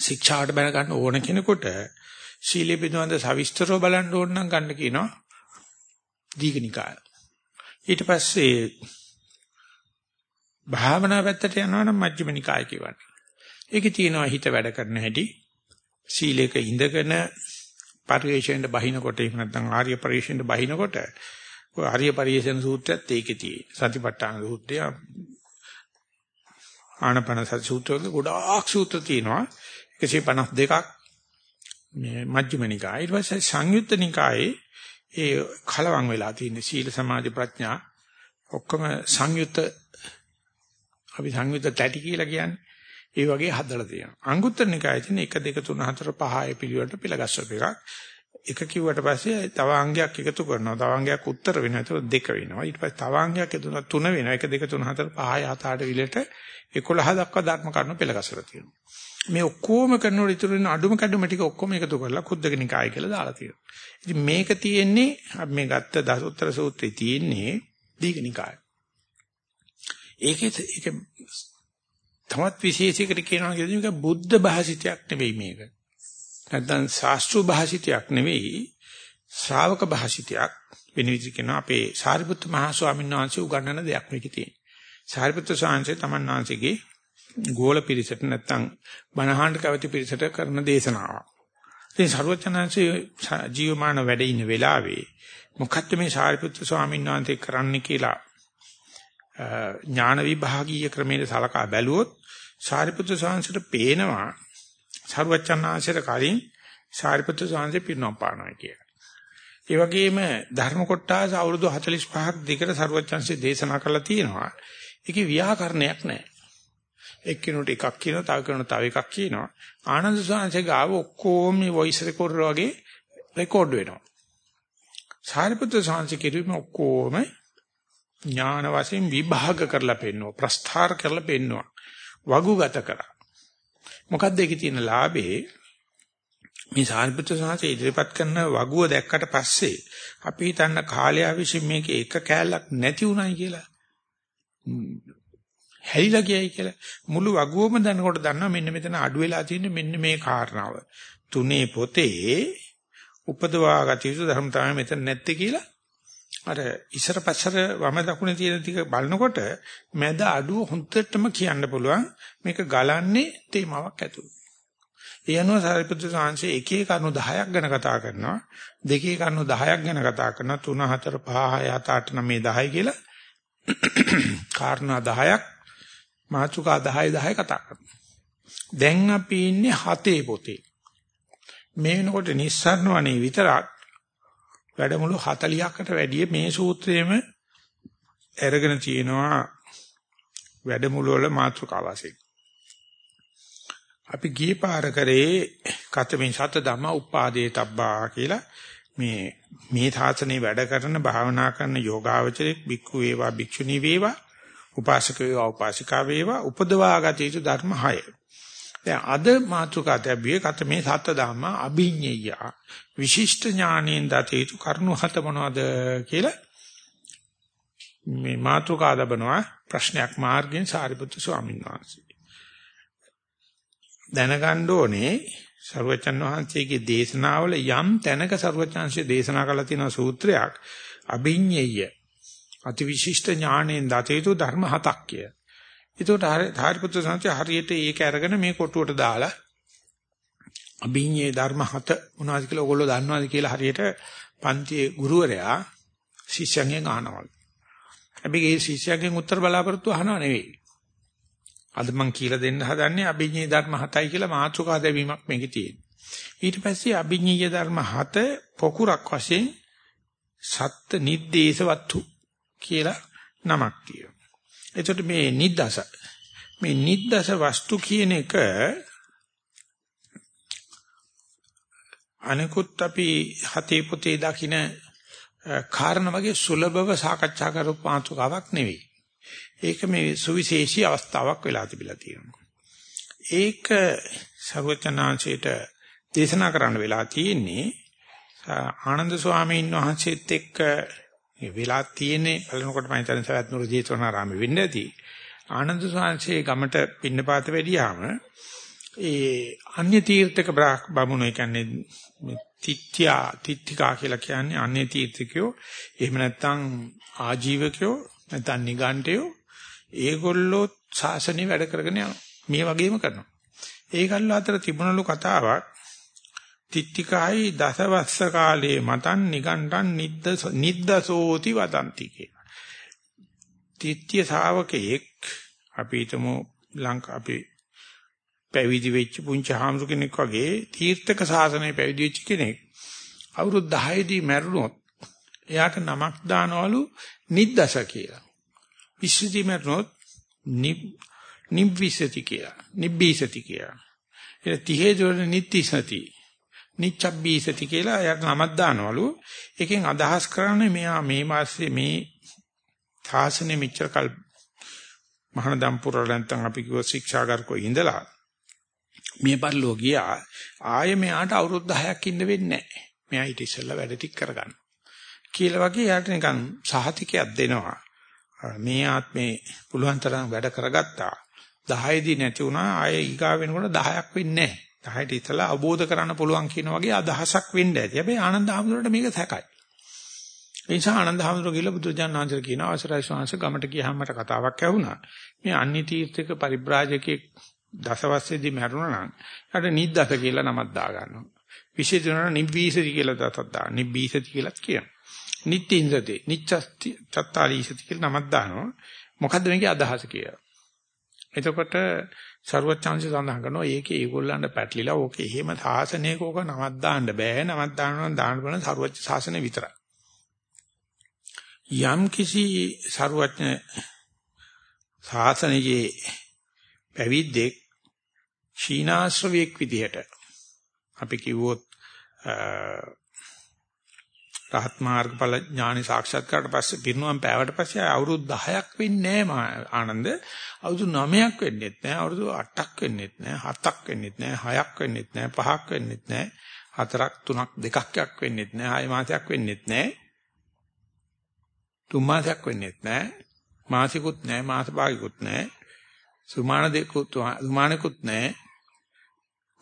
Speaker 1: ශික්ෂාවට බැන ගන්න ඕන කෙනෙකුට සීලෙ පිළිබඳ සවිස්තරව බලන්න ඕන නම් ගන්න කියනවා දීඝනිකාය. ඊට පස්සේ භාවනා පැත්තට යනවා නම් මජ්ක්‍ධිම නිකාය කියවන්නේ. ඒකේ තියෙනවා හිත වැඩ කරන හැටි සීලයක ඉඳගෙන පරිේශයෙන්ද බහිනකොට එහෙම නැත්නම් ආර්ය පරිේශයෙන්ද බහිනකොට ඔය ආර්ය පරිේශන සූත්‍රයත් ඒකේ තියෙයි. සතිපට්ඨාන සූත්‍රය ආනපන සති සූත්‍රවල ගොඩාක් සූත්‍ර තියෙනවා. 152ක් මේ මජ්ක්‍ධිම නිකාය. ඊට පස්සේ සංයුත්ත නිකායේ ඒ කලවම් වෙලා තියෙන සීල සමාධි ප්‍රඥා ඔක්කොම සංයුත්ත අපි සංයුත තැටි කියලා කියන්නේ. ඒ වගේ හදලා තියෙනවා. අංගුත්තර නිකායේ තියෙන 1 2 3 4 5 ඒ පිළිවෙලට පිළගස්සප එකක්. එක කිව්වට පස්සේ තව අංගයක් එකතු කරනවා. තව අංගයක් උත්තර වෙනවා. ඒක දෙක වෙනවා. ඊට පස්සේ තව අංගයක් එකතු කරනවා තුන වෙනවා. 1 2 3 4 5 7 8 විලට 11 දක්වා ධර්ම කරුණු පිළගස්සලා තියෙනවා. මේ ඔක්කොම කරනකොට ඉතුරු වෙන අඩුම කැඩුම ටික ඔක්කොම එකතු කරලා කුද්දක නිකාය කියලා දාලා තියෙනවා. ඉතින් මේක තියෙන්නේ මේ ගත්ත දසුත්තර සූත්‍රයේ තියෙන්නේ දීඝනිකාය. ඒකේ ඒක තමත් විශේෂයකට කියනවා කියන්නේ මේක බුද්ධ භාෂිතයක් නෙවෙයි මේක. නැත්නම් ශාස්ත්‍රීය භාෂිතයක් නෙවෙයි ශ්‍රාවක භාෂිතයක් වෙන විදිහට කියනවා අපේ සාරිපුත්ත මහ ස්වාමීන් වහන්සේ උගන්වන දෙයක් මේකේ තියෙන්නේ. සාරිපුත්ත ස්වාමීන් තමන් වහන්සේගේ ගෝල පිරිසට නැත්නම් බණහාණ්ඩ කවති පිරිසට කරන දේශනාවක්. ඉතින් සර්වචනංශේ ජීවමාන වැඩ ඉන්න වෙලාවේ මොකක්ද මේ සාරිපුත්‍ර ස්වාමීන් වහන්සේ කරන්න කියලා ඥාන විභාගීය ක්‍රමයේ සලකා බැලුවොත් සාරිපුත්‍ර ස්වාමීන්ට පේනවා සරුවචනාංශයට කලින් සාරිපුත්‍ර ස්වාමීන් පිරිනොම් පානවා කියලා. ඒ වගේම ධර්ම කොටස අවුරුදු 45ක් දිගට සරුවචන්සේ දේශනා කරලා තියෙනවා. ඒකේ ව්‍යාකරණයක් නැහැ. එක්කිනුට එකක් කියනවා තව කෙනෙකුට තව එකක් කියනවා. ආනන්ද ස්වාමීන්ගේ ගාව ඔක්කොම මේ වොයිස් රෙකෝඩර් වගේ රෙකෝඩ් වෙනවා. සාරිපුත්‍ර ස්වාමීන් කිරුවේ ඔක්කොම ඥාන වශයෙන් විභාග කරලා පෙන්නවා ප්‍රස්ථාර කරලා පෙන්නවා වගුගත කරා මොකද්ද ඒකේ තියෙන ලාභේ මේ සාරිපුත්‍ර සාංශය ඉදිරිපත් කරන වගුව දැක්කට පස්සේ අපි හිතන්න කාලය විසින් මේක එක කෑල්ලක් නැති උනායි කියලා. හැලිලා ගියයි කියලා. මුළු වගුවම දනකොට දන්නවා මෙන්න මෙතන අඩු වෙලා තියෙන්නේ මෙන්න මේ කාරණාව. තුනේ පොතේ උපදවා ගත යුතු ධර්ම තමයි මෙතන නැත්තේ කියලා. අර ඉසර පස්සර වම දකුණේ තියෙන ටික බලනකොට මැද අඩුව හොන්දටම කියන්න පුළුවන් මේක ගලන්නේ තේමාවක් ඇතුළු. ඒ අනුව සාරිපුත්‍ර සාංශේ එකේ කරුණු 10ක් ගැන කතා කරනවා. දෙකේ කරුණු 10ක් ගැන කතා කරනවා. 3 4 5 6 7 8 9 10 කියලා. *clears throat* කාරණා 10ක් මාතෘකා 10 10 කතා කරනවා. දැන් අපි ඉන්නේ හතේ පොතේ. මේ වෙනකොට නිස්සාරණ වනේ විතරක් වැඩමුළු 40කට වැඩිය මේ සූත්‍රයේම අරගෙන තියෙනවා වැඩමුළු වල මාතෘකා වශයෙන් අපි ගියේ පාර කරේ කතමින් සත ධම්ම උපාදේ තබ්බා කියලා මේ මේ තාසනේ වැඩ කරන භාවනා කරන යෝගාවචරෙක් බික්ඛු වේවා භික්ෂුණී වේවා උපාසක වේවා උපාසිකා වේවා උපදවාගත යුතු ධර්ම 6. දැන් අද මාතෘකා තැබියේ කතමේ සත ධම්ම අභිඤ්ඤය. විශිෂ්ට ඥානෙන් දත යුතු කරුණු හත මොනවද කියලා මේ මාතෘකා දබනවා ප්‍රශ්නයක් මාර්ගෙන් සාරිපුත්තු ස්වාමීන් වහන්සේ. දැනගන්න ඕනේ සරුවචන් වහන්සේගේ දේශනාවල යම් තැනක සරුවචන්සේ දේශනා කළ තියෙන සූත්‍රයක් අභිඤ්ඤය. අතිවිශිෂ්ට ඥාණයෙන් දතේතු ධර්ම හතක් කිය. ඒකට හරිපුත්‍ර සංසය හරියට ඒක අරගෙන මේ කොටුවට දාලා අභිඤ්ඤේ ධර්ම හත මොනවද කියලා ඔයගොල්ලෝ දන්නවද කියලා හරියට පන්තියේ ගුරුවරයා ශිෂ්‍යයන්ගෙන් අහනවා. හැබැයි ඒ ශිෂ්‍යයන්ගෙන් උත්තර බලාපොරොත්තු අහනව නෙවෙයි. අද මම කියලා දෙන්න හදන්නේ අභිඤ්ඤේ ධර්ම 7යි කියලා මාතෘකා දෙවීමක් මේකේ තියෙනවා. ඊට පස්සේ අභිඤ්ඤේ ධර්ම 7 පොකුරක් වශයෙන් සත්ත්‍ය නිද්දේශවත්තු කියලා නමක් තියෙනවා. එතකොට මේ නිද්දස මේ නිද්දස වස්තු කියන එක අනිකුත් අපි හතේ පොතේ දකින කාරණා වගේ සුලභව සාකච්ඡා කරපු මාතෘකාවක් නෙවෙයි. ඒක මේ සුවිශේෂී අවස්ථාවක් වෙලා තිබිලා තියෙනවා. ඒක සර්වචනාංශයට දේශනා කරන්න වෙලා තියෙන්නේ ආනන්ද ස්වාමීන් වහන්සේත් එක්ක වෙලා තියෙන්නේ බලනකොට මම හිතන්නේ සවැත් නුර ජේතවනාරාමේ වෙන්න ඇති. ආනන්ද ස්වාමීන්සේ ගමට පින්නපාත වැඩියාම ඒ අන්‍ය තීර්ථක බමුණෝ කියන්නේ තිත්‍යා තිත්තිකා කියලා කියන්නේ අන්‍ය තීර්ථකයෝ එහෙම නැත්නම් ආජීවකයෝ නැත්නම් නිගණ්ඨයෝ ඒගොල්ලෝ ශාසනය වැඩ කරගෙන යනවා. මේ වගේම කරනවා. ඒගොල්ලෝ අතර තිබුණලු කතාවක් තිත්තිකයි දසවස්ස කාලේ මතන් නිගණ්ඨන් නිද්දසෝති වදන්ති කියලා. තිත්‍ය ශාවකයෙක් අපි හිතමු ලංකා අපි පැවිදි වෙච්ච පුංචි හාමුදුර කෙනෙක් වගේ තීර්ථක ශාසනය පැවිදි වෙච්ච කෙනෙක් අවුරුදු 10 දී මැරුණොත් එයාට නමක් දානවලු නිද්දස කියලා. විශ්වති මරනොත් නිබ්බිසති කියලා. නිබ්බිසති කියලා. ඒ තිහේ ජෝල නිත්‍තිසති. නිච්ඡබ්බීසති කියලා එයාට නමක් දානවලු. එකෙන් අදහස් කරන්නේ මෙයා මේ මාසේ මේ තාසනේ මෙච්චර කල් මහානදම් පුරලන්තන් අපි කිව්ව ශික්ෂාගාරකෝ ඉඳලා මේ පරිලෝ ගියා ආයේ මෙයාට අවුරුදු 10ක් ඉන්න වෙන්නේ නැහැ. මෙයා ඊට ඉස්සෙල්ලා වැඩ ටික කරගන්න. කියලා වගේ යාට නිකන් සහතිකයක් දෙනවා. මේ ආත්මේ පුළුවන් තරම් වැඩ කරගත්තා 10 දී නැති වුණා ආයෙ ඊගා වෙනකොට 10ක් වෙන්නේ නැහැ 10ට ඉතලා අවබෝධ කරන්න පුළුවන් කියන වගේ අදහසක් වෙන්න ඇති. හැබැයි ආනන්ද හැමෝටම මේක සැකයි. ඒ නිසා ආනන්ද හැමෝට ගිහලා බුදුජානක ආන්සර් කියන අවසරයි ශාංශ ගමට ගියාම මට කතාවක් ඇහුණා. මේ අන්‍ය තීර්ථක පරිබ්‍රාජකෙක් දසවස්සේදී මැරුණා නම් ඊට නිද්දස කියලා නමක් දා ගන්නවා විශේෂයෙන්ම නිබ්බීසති කියලා දතක් දා නිබ්බීසති කියලාත් කියනවා. නිත්‍යින්සති නිච්චස්ති චත්තාලීසති කියලා නමක් දානවා. මොකද්ද මේකේ අදහස කියලා? එතකොට ਸਰවචාන්සිය සඳහන් කරනවා ඒකේ ඒගොල්ලන්ට පැටලිලා ඕක එහෙම සාසනයක ඕක නමක් දාන්න බෑ නමක් දානවා නම් දාන්න බලන ਸਰවච සාසනය විතරයි. යම් කිසි ਸਰවඥ සාසනයේ පැවිද්දෙක් ශීනාශ්‍රවයක් විදිහට අපි කිව්වොත් රහත් මාර්ගඵල ඥානෙ සාක්ෂාත් කරලා පස්සේ පිරිනුවම් පෑවට පස්සේ අවුරුදු 10ක් වෙන්නේ නැහැ ආනන්ද අවුරුදු 9ක් වෙන්නෙත් නැහැ අවුරුදු 8ක් වෙන්නෙත් නැහැ 7ක් වෙන්නෙත් නැහැ 6ක් වෙන්නෙත් නැහැ 5ක් වෙන්නෙත් නැහැ හතරක් තුනක් දෙකක් යක් වෙන්නෙත් නැහැ. ආය මාසයක් වෙන්නෙත් නැහැ. තුන් මාසයක් වෙන්නෙත් නැහැ. මාසිකුත් නැහැ. මාස භාගිකුත් නැහැ. සුමාන දෙකුත් සුමානෙකුත් නැහැ.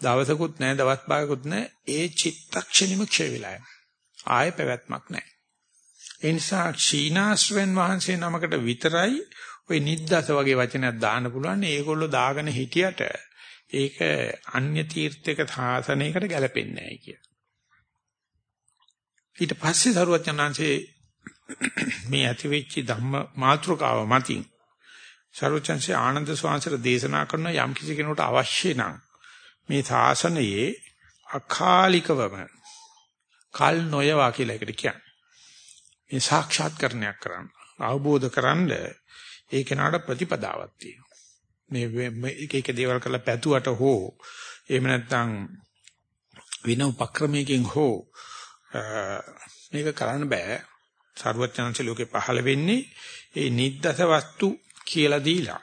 Speaker 1: දවසකුත් නැහැ. දවස් භාගිකුත් නැහැ. ඒ චිත්තක්ෂණිම ක්ෂය වෙලා යනවා. ආය පැවැත්මක් නැහැ. ඒ නිසා ක්ෂීනාශ්‍රෙන් වහන්සේ නමකට විතරයි ওই නිද්දස වගේ වචනයක් දාන්න පුළුවන්. ඒගොල්ලෝ දාගෙන හිටියට ඒක අන්‍ය තීර්ථක සාසනයකට ගැලපෙන්නේ නැහැ කිය. ඊට පස්සේ සරුවචනාංශේ මේ ඇතිවෙච්ච ධම්ම මාත්‍රකාව මතින් සරුවචන්සේ ආනන්ද ස්වාමීන් දේශනා කරන යම් කිසි කෙනෙකුට අවශ්‍ය නම් මේ සාසනයේ අකාලිකවම කල් නොයවා කියලා එකට කියන්නේ. මේ සාක්ෂාත්කරණයක් කරන්න. අවබෝධ කරන්ඩ ඒ කෙනාට ප්‍රතිපදාවක් තියෙනවා. මේ එක එක දේවල් කරලා පැතුවට හෝ එහෙම නැත්නම් වින උපක්‍රමයකින් හෝ මේක කරන්න බෑ. සර්වඥාන්ස ලෝකේ පහළ වෙන්නේ ඒ නිද්දස වස්තු කියලා දීලා.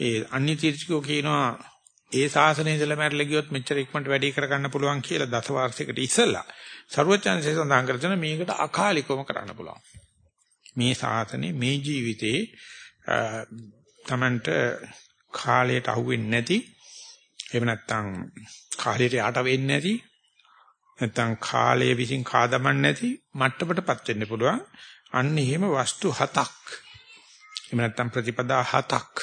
Speaker 1: ඒ අන්‍ය තීර්ථකෝ කියනවා ඒ ශාසනය ඉඳලා මැරලා ගියොත් මෙච්චර ඉක්මනට වැඩි කර ගන්න පුළුවන් කියලා දස වාර්ෂිකට ඉස්සලා සර්වඥාන්සේ සඳහන් කරන මේකට අකාලිකවම කරන්න පුළුවන්. මේ ශාසනේ මේ ජීවිතේ තමන්ට කාලයට අහුවෙන්නේ නැති එහෙම නැත්නම් කාලයට යට වෙන්නේ නැති නැත්නම් කාලය විසින් කාදමන්නේ නැති මට්ටමටපත් වෙන්න පුළුවන්. අන්න එහෙම වස්තු හතක්. එහෙම නැත්නම් ප්‍රතිපදා හතක්.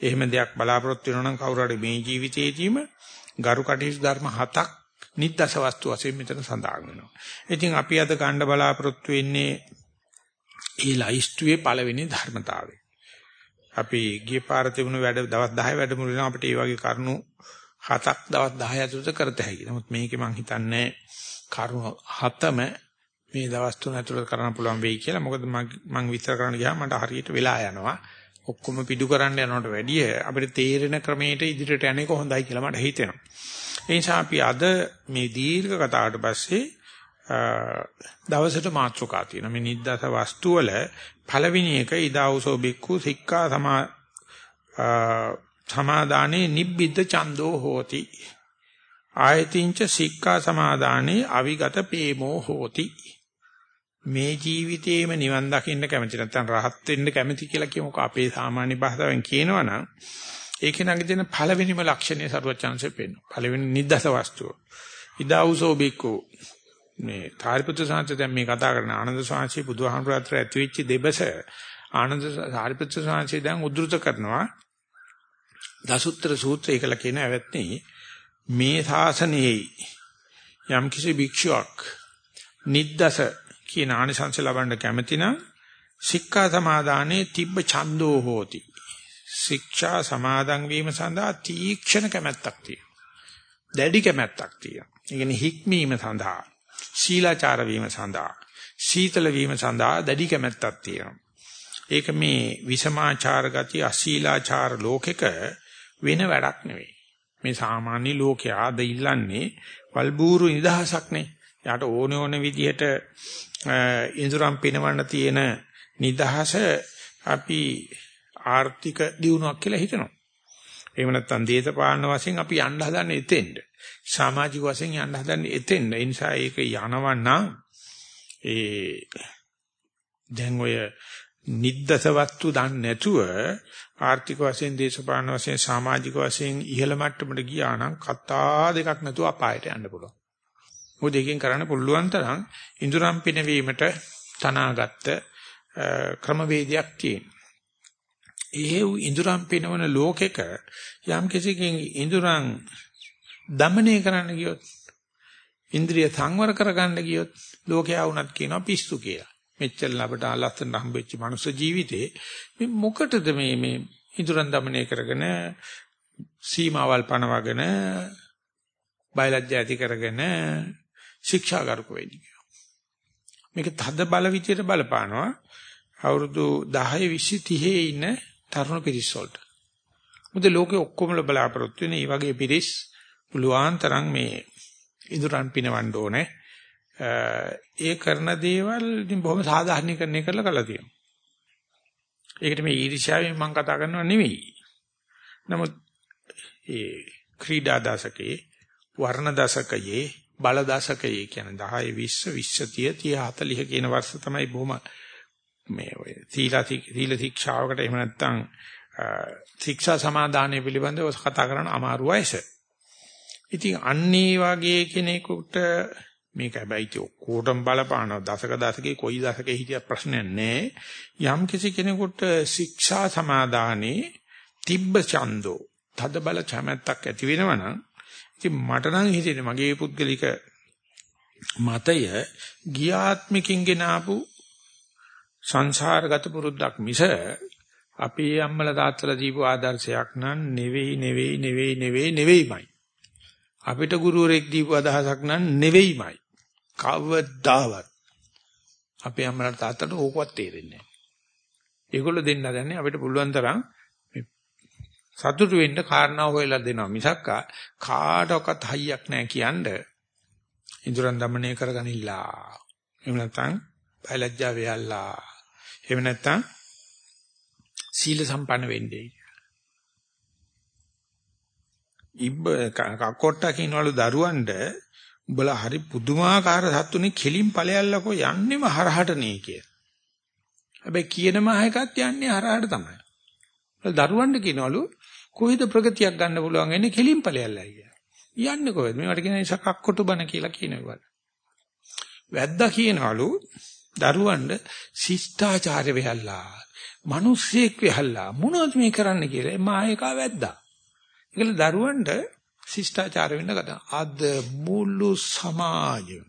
Speaker 1: එහෙම දෙයක් බලාපොරොත්තු වෙනවා නම් කවුරු හරි මේ ජීවිතේදීම ගරු කටයුතු ධර්ම හතක් නිද්දස වස්තු වශයෙන් මෙතන සඳහන් වෙනවා. ඉතින් අපි අද ගන්න බලාපොරොත්තු වෙන්නේ ඒ ලයිස්ට්ුවේ පළවෙනි ධර්මතාවය. අපි ගිය පාර තිබුණු වැඩ දවස් 10 වැඩමුළුවෙන් අපිට මේ වගේ කරුණු හතක් දවස් 10 ඇතුළත කරත හැකියි. නමුත් මේකේ මම හිතන්නේ කරුණු හතම මේ දවස් තුන ඇතුළත කරන්න පුළුවන් වෙයි කියලා. මොකද මම විස්තර කරන්න ගියාම මට හරියට වෙලා යනවා. ඔක්කොම පිටු කරන්න යනවට වැඩිය අපිට තේරෙන ක්‍රමයට ඉදිරියට යන්නේ කොහොඳයි කියලා මට හිතෙනවා. ඒ නිසා අපි අද මේ දීර්ඝ කතාවට පස්සේ දවසට මාත්‍රකා තියෙනවා. මේ නිද්දාස වස්තු වල පළවෙනි එක ඉදාවුසෝ බික්ඛු සික්ඛා සමා සමාදානේ නිබ්බිද්ද චන්தோ හෝති. ආයතින්ච සික්ඛා සමාදානේ අවිගත පේමෝ හෝති. මේ ජීවිතේම නිවන් දකින්න කැමති නැත්නම් රහත් වෙන්න කැමති කියලා කියමුකෝ අපේ සාමාන්‍ය භාෂාවෙන් කියනවනම් ඒකේ නැගී දෙන පළවෙනිම ලක්ෂණය සරුවචාන්සේ පෙන්වනවා. පළවෙනි නිද්දස වස්තුව. ඉදාවුසෝ බික්ඛු මේ සාරිපුත්‍ර සාංශය දැන් මේ කතා කරන ආනන්ද සාංශي බුදුහාමුදුරුවෝ ඇති වෙච්ච දෙබස ආනන්ද සාරිපුත්‍ර සාංශය දැන් උද්දෘත කරනවා දසුත්‍ර සූත්‍රය කියලා කියන ඇවැත්නි මේ ශාසනයේ යම් කිසි භික්ෂුවක් නිද්දස කියන ආනිසංස ලබන්න කැමති නම් සික්ඛා සමාදානේ තිබ්බ ඡන්தோ හෝති ශික්ෂා සමාදන් වීම සඳහා තීක්ෂණ කැමැත්තක් තියෙනවා දැඩි කැමැත්තක් තියෙනවා ඒ කියන්නේ හික්මීම සඳහා ශීලාචාර වීම සඳහා සීතල වීම සඳහා දැඩි කැමැත්තක් තියෙනවා. ඒක මේ විසමාචාර ගති අශීලාචාර ලෝකෙක වෙන වැඩක් නෙවෙයි. මේ සාමාන්‍ය ලෝකයා අද ඉල්ලන්නේ වල්බూరు නිදහසක් නේ. යාට ඕන ඕන විදිහට ඉඳුරම් පිනවන්න තියෙන නිදහස අපි ආර්ථික දියුණුවක් කියලා හිතනවා. එහෙම නැත්නම් දේශපාලන වශයෙන් අපි යන්න හදන්නේ එතෙන්ට. සමාජික වශයෙන් යන්න හදන්නේ එතෙන්ට. ඒ නිසා ඒක යනවනම් ඒ දැන් ඔය නිද්දස වස්තු දන්නේ නැතුව ආර්ථික වශයෙන් දේශපාලන වශයෙන් සමාජික වශයෙන් ඉහළ මට්ටමට ගියා නම් කතා දෙකක් නැතුව අපායට යන්න පුළුවන්. මොකද එකෙන් කරන්න පුළුවන් තරම් ඉඳුරම් පිනවීමට තනාගත්ත ක්‍රමවේදයක් තියෙනවා. එහෙව් ඉඳුරම් පිනවන ලෝකෙක යම් කිසිකින් ඉඳුරම් দমনය කරන්න ගියොත් ඉන්ද්‍රිය සංවර කරගන්න ගියොත් ලෝකයා වුණත් කියනවා පිස්සු කියලා. මෙච්චර අපට ලස්සන හම්බෙච්ච මනුස්ස ජීවිතේ මේ මොකටද මේ මේ ඉදurang দমনය කරගෙන සීමාවල් පනවගෙන බයලජ්‍ය ඇති කරගෙන ශික්ෂාගරුක වෙන්නේ. මේක තද බල විදියට බලපානවා අවුරුදු 10 20 30 ඉන්න තරුණ පිරිස් වලට. මොකද ලෝකේ ඔක්කොම බලාපොරොත්තු වෙන මේ වගේ පිරිස් පුළුවන් තරම් මේ ඉදurang පිනවන්න ඕනේ. ඒ කරන දේවල් ඉතින් බොහොම සාධාරණීකරණය කරලා කළා තියෙනවා. ඒකට මේ ඊර්ෂ්‍යාවෙන් මම කතා කරනවා නෙවෙයි. නමුත් ඒ ක්‍රීඩා දශකයේ වර්ණ දශකයේ බල දශකයේ කියන්නේ 10 20 20 30 30 40 කියන වර්ෂ තමයි බොහොම මේ ඔය සීලා සීල ශික්ෂාවකට එහෙම නැත්නම් ශික්ෂා සමාදානය පිළිබඳව කතා කරන අමාරු වයස. ඉතින් අන්නේ වගේ කෙනෙකුට මේක හැබැයි ඔක්කොටම බලපාන දශක දශකේ කොයි දශකේ හිටියත් ප්‍රශ්නයක් නැහැ. යම් කිසි කෙනෙකුට ශික්ෂා සමාදානේ තිබ්බ ඡන්தோ තද බල කැමැත්තක් ඇති වෙනවනම් ඉතින් මට නම් හිතෙන්නේ මගේ පුද්ගලික මතය ගියාත්මිකින් ගෙන ආපු සංසාරගත පුරුද්දක් මිස අපේ අම්මලා තාත්තලා දීපු ආදර්ශයක් නම් නෙවෙයි නෙවෙයි නෙවෙයි නෙවෙයි නෙවෙයිමයි. අපිට ගුරුවරයෙක් දීපු අදහසක් නම් නෙවෙයිමයි. කවදාවත් අපේ අම්මලා තාත්තට ඕකවත් තේරෙන්නේ නැහැ. ඒගොල්ලෝ දෙන්න දන්නේ අපිට පුළුවන් තරම් සතුටු වෙන්න කාරණා හොයලා දෙනවා. මිසක් කාටවත් හයියක් නැහැ කියන්න ඉඳුරන් দমনය කරගනිලා එහෙම නැත්නම් බයලජ්ජා වෙයල්ලා. එහෙම නැත්නම් සීල සම්පන්න වෙන්නේ. ඉබ්බ කකොට්ට කියනවලු දරුවන්ට උඹලා හරි පුදුමාකාර සතුනේ කෙලින් ඵලයල්ලකෝ යන්නේම හරහට නේ කිය. හැබැයි කියනම එකක් යන්නේ හරහට තමයි. දරුවන්ට කියනවලු කොහෙද ප්‍රගතියක් ගන්න පුළුවන් වෙන්නේ කෙලින් ඵලයල්ලයි කිය. යන්නේ කොහෙද? මේවට කියන නිසා කක්කොටු බන කියලා කියනවා. වැද්දා කියනවලු දරුවන්ට ශිෂ්ටාචාරය වෙහල්ලා. මිනිස්සෙක් වෙහල්ලා මොනවද මේ කරන්න කියලා මායකා වැද්දා. ඒකල දරුවන්ට ශිෂ්ටාචාර වෙන්න ගත. අද මුළු සමාජය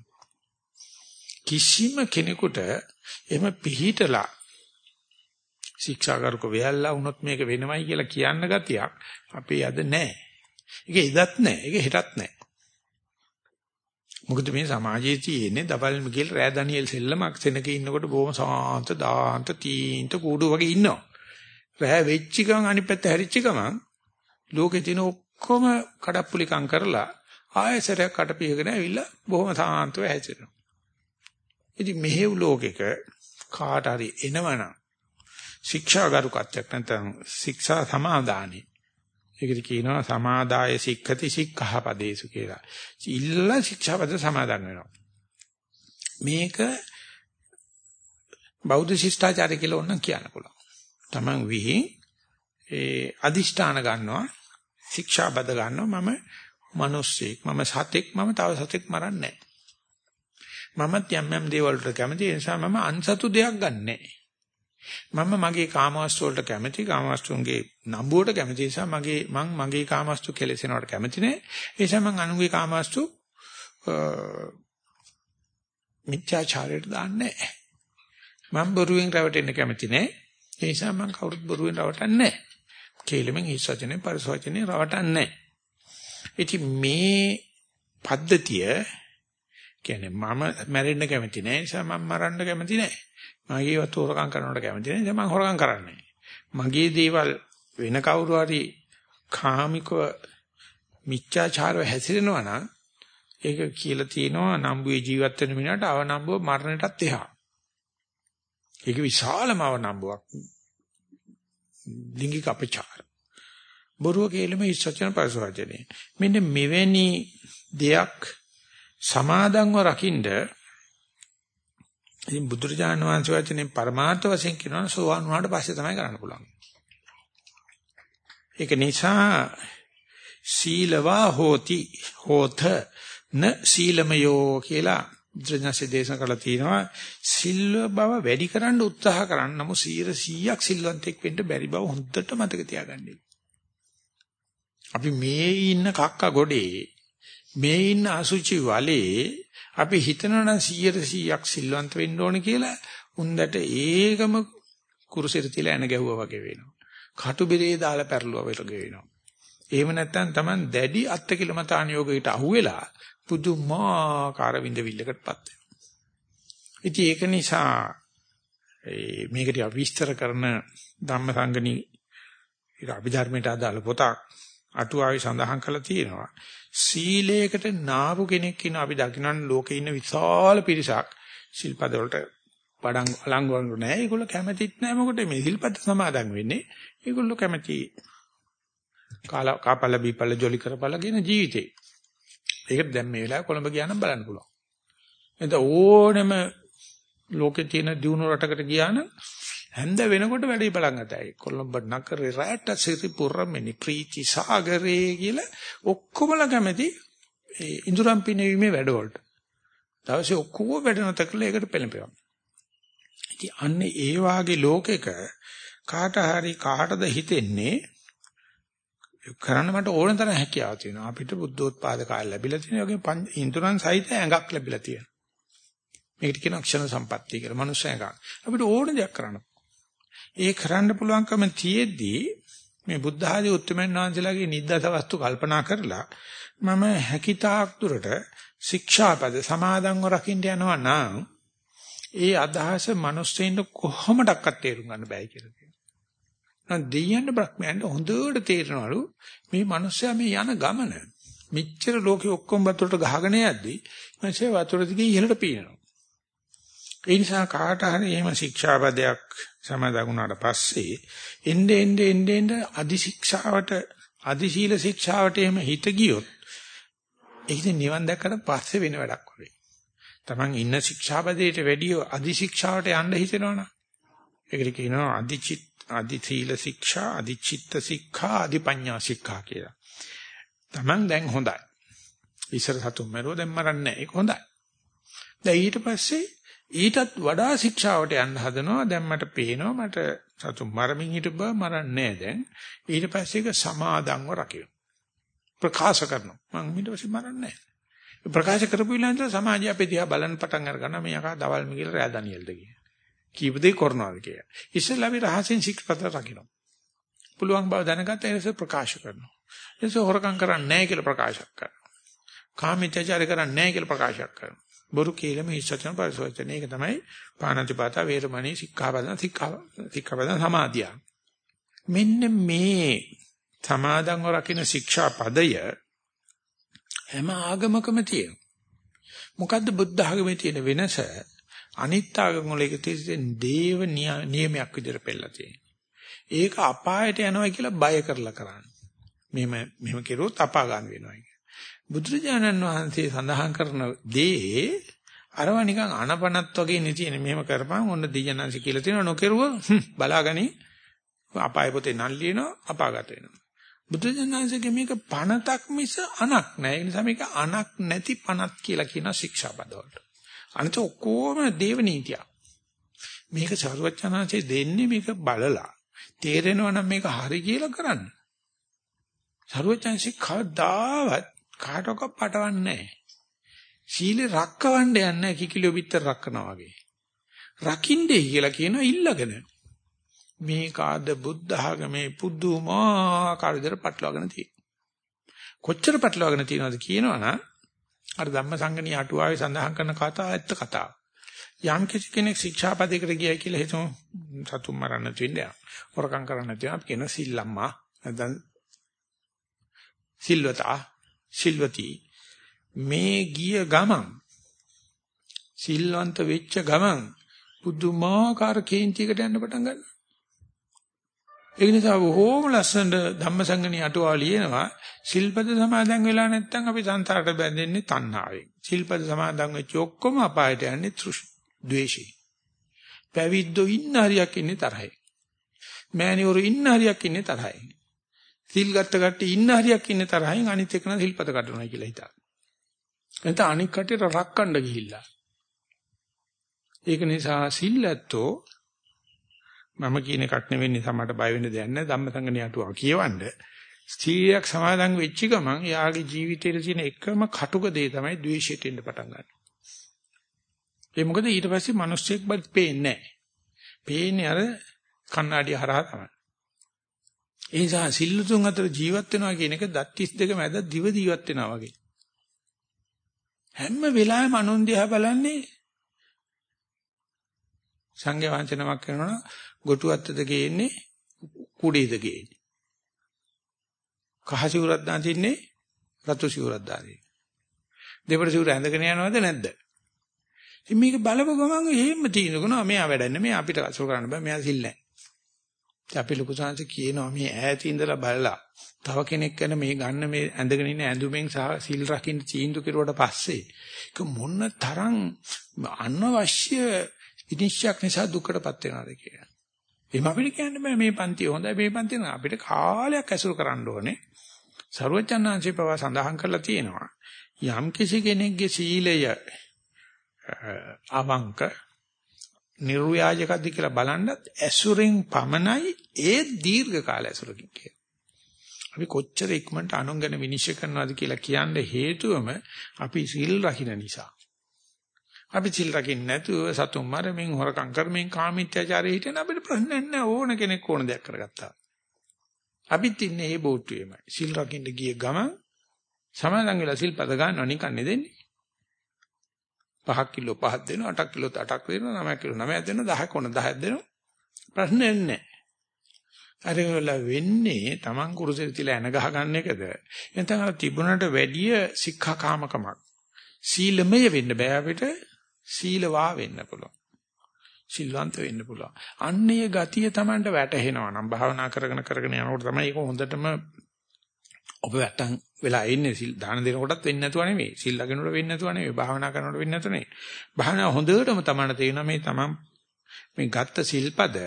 Speaker 1: කිසිම කෙනෙකුට එහෙම පිළිහිටලා ශික්ෂාගාරක වෙයල්ලා වුණොත් මේක වෙනවයි කියලා කියන්න ගතියක් අපේ අද නැහැ. ඒක එදත් නැහැ. ඒක හෙටත් නැහැ. මොකද මේ සමාජයේ තියෙන්නේ දවල් මිගිල් රෑ ඩැනියෙල් සෙල්ලමක් සෙනක ඉන්නකොට බොහොම සාන්ත දාන්ත තීන්ත කූඩු වගේ ඉන්නවා. රෑ වෙච්ච ගමන් අනිත් පැත්ත හැරිච්ච ගමන් ලෝකේ තියෙන ඔක්කොම කඩප්පුලිකම් කරලා ආයසරයක් කටපිහගෙන ඇවිල්ලා බොහොම සාන්තව හැසිරෙනවා. ඉතින් මෙහෙව් ලෝකෙක කාට හරි එනවනම් ශික්ෂාගරුකත්වයක් නැත්නම් ශික්ෂා සමාදානෙ ඒකට කියනවා සමාදාය සික්ඛති සික්ඛාපදේසු කියලා. ඉල්ල ශික්ෂාපද සමාදන් වෙනවා. මේක බෞද්ධ ශිෂ්ටාචාරය කියලා ඕනනම් කියන්න පුළුවන්. Taman විහිං ඒ අදිෂ්ඨාන ගන්නවා ශික්ෂාපද ගන්නවා මම මිනිස්සෙක් මම සතෙක් මම තව සතෙක් මරන්නේ නැහැ. මමත් යම් යම් දේවල් වලට කැමති ඒ නිසා මම අන්සතු දෙයක් ගන්නෑ. මම මගේ කාමවස්තු වලට කැමති කාමවස්තුන්ගේ නම්බුවට කැමති නිසා මගේ මං මගේ කාමවස්තු කෙලෙසෙනවට කැමති නෑ. ඒ නිසා මං අනුගේ කාමවස්තු මිත්‍යාචාරයට දාන්නේ නෑ. මම බොරුවෙන් රැවටෙන්න කැමති නෑ. ඒ නිසා මං කවුරුත් බොරුවෙන් රවටන්නේ නෑ. කේලමෙන් හිස්සචනේ පරිසවචනේ රවටන්නේ නෑ. ඉතින් මේ පද්ධතිය කියන්නේ මම මැරෙන්න කැමති නෑ. ඒ නිසා මම මරන්න කැමති නෑ. මගේ වතු හොරකම් කරනවට කැමති නැහැ. මම හොරකම් කරන්නේ මගේ දේවල් වෙන කවුරු හරි කාමිකව මිච්ඡාචාරව හැසිරෙනවා නම් ඒක කියලා තියෙනවා නම්බුවේ ජීවත් වෙන මිනිහට අවනම්බුව මරණයටත් එහා. ඒක විශාලම අවනම්බුවක්. ලිංගික අපචාර. බොරුව කියලම ඉස්සචන පරිසවචනේ. මෙන්න මෙවැනි දෙයක් සමාදන්ව රකින්න ඉතින් බුදුරජාණන් වහන්සේ වචනේ පරමාර්ථ වශයෙන් කියනවා සෝවාන් වුණාට පස්සේ තමයි කරන්න පුළුවන්. ඒක නිසා සීලවා හෝති හෝත න සීලමයෝ කියලා බුදුරජාණන්සේ දේශනා කළා තියෙනවා සිල්ව බව වැඩි කරන්න උත්සාහ කරන්න නමුත් 100ක් සිල්වන්තෙක් වෙන්න බැරි බව හොඳට මතක තියාගන්න. අපි මේ ඉන්න කක්ක ගොඩේ මේ ඉන්න අසුචි වලේ අපි හිතනවා නම් 100%ක් සිල්වන්ත වෙන්න ඕනේ කියලා උන්දට ඒකම කුරුසෙට තියලා එන ගැහුවා වගේ වෙනවා. කටු බෙරේ දාලා පෙරළුවා වගේ වෙනවා. එහෙම නැත්නම් Taman දැඩි අත්කිලමතාන යෝගයට අහුවෙලා පුදුමාකාර විඳවිල්ලකටපත් වෙනවා. ඉතින් ඒක නිසා මේකට විස්තර කරන ධම්මසංගණි ඒක අභිධර්මයට අදාළ පොතක් අටුවාවේ සඳහන් කරලා තියෙනවා. සීලයකට නාපු කෙනෙක් ඉන්න අපි දකින්න ලෝකේ ඉන්න විශාල පිරිසක් සිල්පද වලට පඩම් අලංගු නැහැ. ඒගොල්ලෝ කැමතිත් නැහැ මොකද මේ සිල්පද සමාදන් වෙන්නේ. ඒගොල්ලෝ කැමති කාලා කාපල බීපල ජොලි කරපල කියන ජීවිතේ. ඒකට දැන් මේ වෙලාවේ කොළඹ ගියා නම් බලන්න පුළුවන්. එතන ඕනෙම ලෝකේ තියෙන දියුණු රටකට ගියා නම් හැන්ද වෙනකොට වැඩේ බලන් ගතයි. කොළඹ නගරේ රැට සිරිපුරමෙනි ප්‍රීති සාගරේ කියලා ඔක්කොමලා කැමති ඒ ඉඳුරම් පිනවීමේ වැඩවලට. දවසේ ඔක්කොම වැඩ නැත කළා ඒකට පෙළඹෙනවා. ඉතින් අන්න ඒ වාගේ ලෝකෙක කාට හරි කාටද හිතෙන්නේ කරන්න මට ඕන තරම් හැකියාව තියෙනවා. අපිට බුද්ධෝත්පාද කාලය ලැබිලා තියෙන වගේ ඉන්ද්‍රයන් සහිත ඇඟක් ලැබිලා තියෙනවා. මේකට කියන අක්ෂර සම්පත්තිය කියලා. මනුස්ස ඇඟක්. අපිට ඕන දෙයක් කරන්න. ඒ කරන්න පුළුවන්කම තියෙද්දී මේ බුද්ධ ආදී උත්තරමන් වහන්සේලාගේ නිද්දත වස්තු කල්පනා කරලා මම හැකිතාක් දුරට ශික්ෂාපද සමාදන්ව රකින්න යනවා නම් ඒ අදහස මිනිස්සුන්ට කොහොමඩක්වත් තේරුම් ගන්න බෑ කියලා කියනවා. නම් දෙයයන් බ්‍රහ්මයන්ට හොඳට තේරෙනවලු මේ මිනිස්සයා මේ යන ගමන. මෙච්චර ලෝකෙ ඔක්කොම වතුරට ගහගෙන යද්දි මිනිස්සේ වතුර දිගේ ඉහළට පීනනවා. ඒ නිසා කාට හරි එහෙම ශික්ෂාපදයක් සමාදන් පස්සේ එnde ende ende ende අදි ශික්ෂාවට අදි සීල ශික්ෂාවට එහෙම හිත ගියොත් ඒක නිවන් දැක්කට පස්සේ වෙන වැඩක් වගේ. Taman ඉන්න ශික්ෂාපදයට වැඩිය අදි ශික්ෂාවට යන්න හිතෙනවනේ. ඒකට කියනවා අදිචිත් අදි සීල ශික්ෂා, අදි චිත්ත ශික්ෂා, අදි පඤ්ඤා ශික්ෂා කියලා. Taman දැන් හොඳයි. ඉස්සර සතුන් මරුව දැන් මරන්නේ නැහැ. ඒක හොඳයි. දැන් ඊට පස්සේ ඊටත් වඩා ශික්ෂාවට යන්න හදනවා. දැන් මට පේනවා මට සතුන් මරමින් හිටු බව මරන්නේ දැන්. ඊට පස්සේ ඒක සමාදන්ව රකින්න. ප්‍රකාශ කරනවා. මම ඊට පස්සේ මරන්නේ නැහැ. ප්‍රකාශ කරපු ඉලන්ද සමාජය අපේ දිහා බලන්න පටන් අරගන්න මේ යකා දවල් මිගිල රෑ දනියෙල්ද කිය. කීප දෙයක් කරනවාද කියලා. ඉස්සෙල්ලා අපි රහසෙන් ශික්ෂපත රකින්න. පුළුවන් බව දැනගත්ත එනස ප්‍රකාශ කරනවා. එනස හොරකම් කරන්නේ නැහැ කියලා ප්‍රකාශ කරනවා. කාමීත්‍යචාර කරන්නේ නැහැ කියලා ප්‍රකාශ කරනවා. බොරු කීලම හිස්සචන පරිසෝචන. ඒක තමයි පාණතිපාත වේරමණී සික්ඛාපදං සික්ඛාපදං සමාදිය. මෙන්න මේ සමාදන්ව රකින්න ශික්ෂා පදය හැම ආගමකම තියෙනවා. මොකද්ද බුද්ධ ආගමේ තියෙන වෙනස? අනිත් ආගම වල එක තියෙන දේව නියමයක් විදිහට පෙන්නලා තියෙනවා. ඒක අපායට යනවා කියලා බය කරලා කරන්නේ. මෙහෙම මෙහෙම කෙරුවොත් අපාගාමී වෙනවා කියලා. බුදුරජාණන් වහන්සේ සඳහන් කරන දේ අරව නිකන් අනපනත් වගේ නේ තියෙන. මෙහෙම කරපන් ඔන්න දියනන්සි කියලා තියෙනවා නොකරුව බලාගනි අපාය පොතේ නම් ලියනවා අපාගත වෙනවා. බුදුජානනාංශගේ මේක පණතක් මිස අනක් නෑ. ඒ නිසා මේක අනක් නැති පණත් කියලා කියන ශික්ෂාපද වලට. අනිත ඔක්කොම දේව නීතිය. මේක සරුවචනාංශයේ දෙන්නේ මේක බලලා. තේරෙනවා නම් මේක හරි කියලා කරන්න. සරුවචනාංශේ කවදාවත් කාටවත් පටවන්නේ නෑ. සීලේ රැකවන්න යන්නේ කිකිලිය පිටර රැකනවා වගේ. රකින්නේ කියලා කියනවා ඉල්ලගෙන. මේ කාද බුද්ධ ආගමේ පුදුමාකාර විදිහට පටලවාගෙන තියෙනවා. කොච්චර පටලවාගෙන තියෙනවද කියනවනම් අර ධම්මසංගණී අටුවාවේ සඳහන් කරන කතාව ඇත්ත කතාව. යම් කිසි කෙනෙක් ශික්ෂාපදයකට ගියයි කියලා හිතමු සතුම් මරන්න තියෙන්නේ. හොරකම් කරන්න තියෙනවා. අපි කියන සිල්ලම්මා නැත්නම් සිල්වතා සිල්වති මේ ගිය ගමන් සිල්වන්ත වෙච්ච ගමන් පුදුමාකාර කේන්තියකට යන්න පටන් ගන්නවා. ඒ නිසා බොහෝම ලස්සන ධම්මසංගණී අටුවා ලියනවා සිල්පද සමාදන් වෙලා නැත්නම් අපි සංසාරට බැඳෙන්නේ තණ්හාවෙන්. සිල්පද සමාදන් වෙච්ච ඔක්කොම අපායට යන්නේ තෘෂ් ද්වේෂي. පැවිද්දෝ ඉන්න හරියක් ඉන්නේ තරහයි. මෑණිවරු ඉන්න හරියක් ඉන්නේ තරහයි. සිල් ගත්ත කට්ටිය ඉන්න හරියක් ඉන්නේ තරහින් අනිත් එකන සිල්පද කඩනවා කියලා හිතා. එතන අනික් කට්ටියට රක්කණ්ඩ ගිහිල්ලා. ඒක නිසා සිල් ඇත්තෝ මම කියන එකක් නෙවෙයි සමහරට බය වෙන්න දෙයක් නැහැ ධම්මසංගණිය අටුවා කියවන්න. ස්ත්‍රියක් සමාදන් වෙච්ච ගමන් එයාගේ ජීවිතයේ තියෙන එකම කටුක දේ තමයි ද්වේෂයට එන්න පටන් ගන්න. ඒ මොකද ඊට පස්සේ මිනිස්සෙක් බත් පේන්නේ නැහැ. පේන්නේ අර කණ්ණාඩිය හරහා තමයි. ඒ නිසා සිල්ලුතුන් අතර ජීවත් වෙනවා කියන එක දත් 32 මැද දිව ජීවත් වෙනවා වගේ. හැම වෙලාවෙම අනුන් දිහා බලන්නේ සංඝ වංචනමක් කරනවා ගොටු අත්තද ගේන්නේ කුඩේද ගේන්නේ. කහ සිවුරක් දාන් තින්නේ රතු සිවුරක් දාන්නේ. දෙපළ සිවුර ඇඳගෙන යනවද නැද්ද? ඉතින් මේක බලව ගමන් එහෙම තියෙනකනවා මෙයා වැඩන්නේ මෙයා අපිට අසුර කරන්න බෑ මෙයා සිල් නැහැ. අපි ලොකු සංසි කියනවා මේ ඈත ඉඳලා බලලා තව කෙනෙක් ගැන මේ ගන්න මේ ඇඳගෙන ඉන්න ඇඳුමෙන් සහ සිල් රකින්න චීන්දු කෙරුවට පස්සේ ඒක මොන තරම් අනවශ්‍ය විනිශ්චයක් නිසා දුකටපත් වෙනවද කියලා. එහෙම අපිට කියන්න බෑ මේ පන්ති හොඳයි මේ පන්ති නෑ අපිට කාලයක් ඇසුරු කරන්න ඕනේ. සරුවචනාංශේ පවා සඳහන් කරලා තියෙනවා. යම් කිසි කෙනෙක්ගේ සීලය අවංක නිර්ව්‍යාජකද්ද කියලා බලනත් ඇසුරෙන් පමණයි ඒ දීර්ඝ කාල ඇසුරකින් කියලා. අපි කොච්චර ඉක්මනට අනුංගන විනිශ්චය කරනවද කියලා කියන්නේ හේතුවම අපි සීල් රකින්න නිසා. අපි සිල් රකින්න නැතුව සතුන් මරමින් හොරකම් කරමින් කාමීත්‍යචාරයේ හිටියන අපිට ප්‍රශ්නයක් නැහැ ඕන කෙනෙක් ඕන දෙයක් කරගත්තා. අපිත් ඉන්නේ මේ බෝට්ටුවේමයි. සිල් රකින්න ගිය ගමන් සමාදන් වෙලා සිල්පද ගන්නව නිකන් නෙදෙන්නේ. 5 කිලෝ 5ක් දෙනවා 8ක් කිලෝ 8ක් දෙනවා 9ක් කිලෝ 9ක් දෙනවා 10ක් ඕන 10ක් දෙනවා. ප්‍රශ්නයක් නැහැ. අර වෙන්නේ Taman කුරුසෙට තියලා එන ගහ ගන්න එකද? එතන තිබුණට වැඩිය සික්ඛාකාමකමක්. සීලමය වෙන්න බෑ අපිට සීලවා වෙන්න පුළුවන්. සිල්වන්ත වෙන්න පුළුවන්. අන්නේ ගතිය Tamanට වැටහෙනවා නම් භාවනා කරගෙන කරගෙන යනකොට තමයි ඒක හොඳටම ඔබ වැටන් වෙලා ඉන්නේ සිල් දාන දෙනකොටත් වෙන්නේ නැතුව නෙමෙයි. සිල් ලගෙනකොට වෙන්නේ නැතුව නෙමෙයි. භාවනා කරනකොට වෙන්නේ නැතුව නෙමෙයි. භාවනා හොඳටම Tamanට තේරෙනවා මේ Taman මේ ගත්ත සිල්පද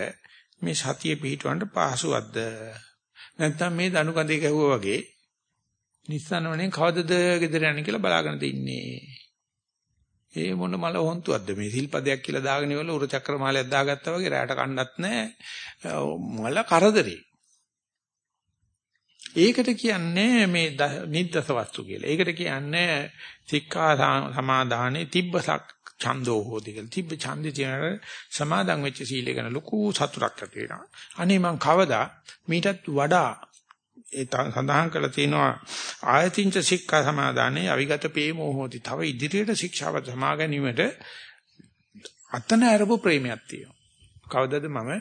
Speaker 1: මේ සතිය පිහිටවන්න පහසුවක්ද? නැත්නම් මේ දණු කඳේ ගැහුවා වගේ නිස්සනවනේ කවදද ගෙදර යන්නේ කියලා බලාගෙන තින්නේ. ඒ මොන මල හොන්තුවක්ද මේ සිල්පදයක් කියලා දාගෙන ඉවල උර චක්‍ර මාලයක් දාගත්තා වගේ රැයට කන්නත් නැහැ මල කරදරේ ඒකට කියන්නේ මේ නිද්දස වස්තු කියලා. ඒකට කියන්නේ සික්ඛා සමාදානේ තිබ්බසක් ඡන්தோ හෝති කියලා. තිබ්බ ඡන්දේ කියන සමාදන් වෙච්ච සීලය ගැන ලොකු සතුටක් ඇති වෙනවා. අනේ මං කවදා මීටත් වඩා ඒ සඳහන් කරලා තියෙනවා ආයතින්ච සික්ඛා සමාදානේ අවිගත පේමෝ හෝති. තව ඉදිරියට ශික්ෂාව සමා ගැනීමට අතන අරපු ප්‍රේමයක් තියෙනවා. කවදද මම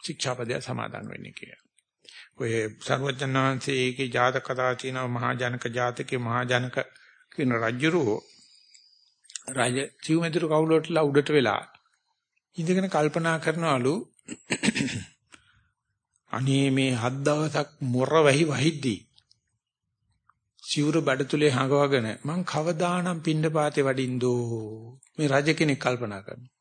Speaker 1: ශික්ෂාපදය සමාදන් වෙන්නේ කියලා. ඔය සර්වජන් වහන්සේ ඒකේ ජාතක කතා තියෙනවා මහා ජනක ජාතකේ මහා ජනක කියන රජුරෝ රජ සිව්මෙදුරු කවුලටලා උඩට වෙලා ඉඳගෙන කල්පනා කරනවලු අනේ මේ හත් දවසක් මොර වැහි වහිද්දී සිවුර බඩතුලේ හංගවගෙන මං කවදානම් පින්නපාතේ වඩින්දෝ මේ රජ කෙනෙක් කල්පනා කරනවා.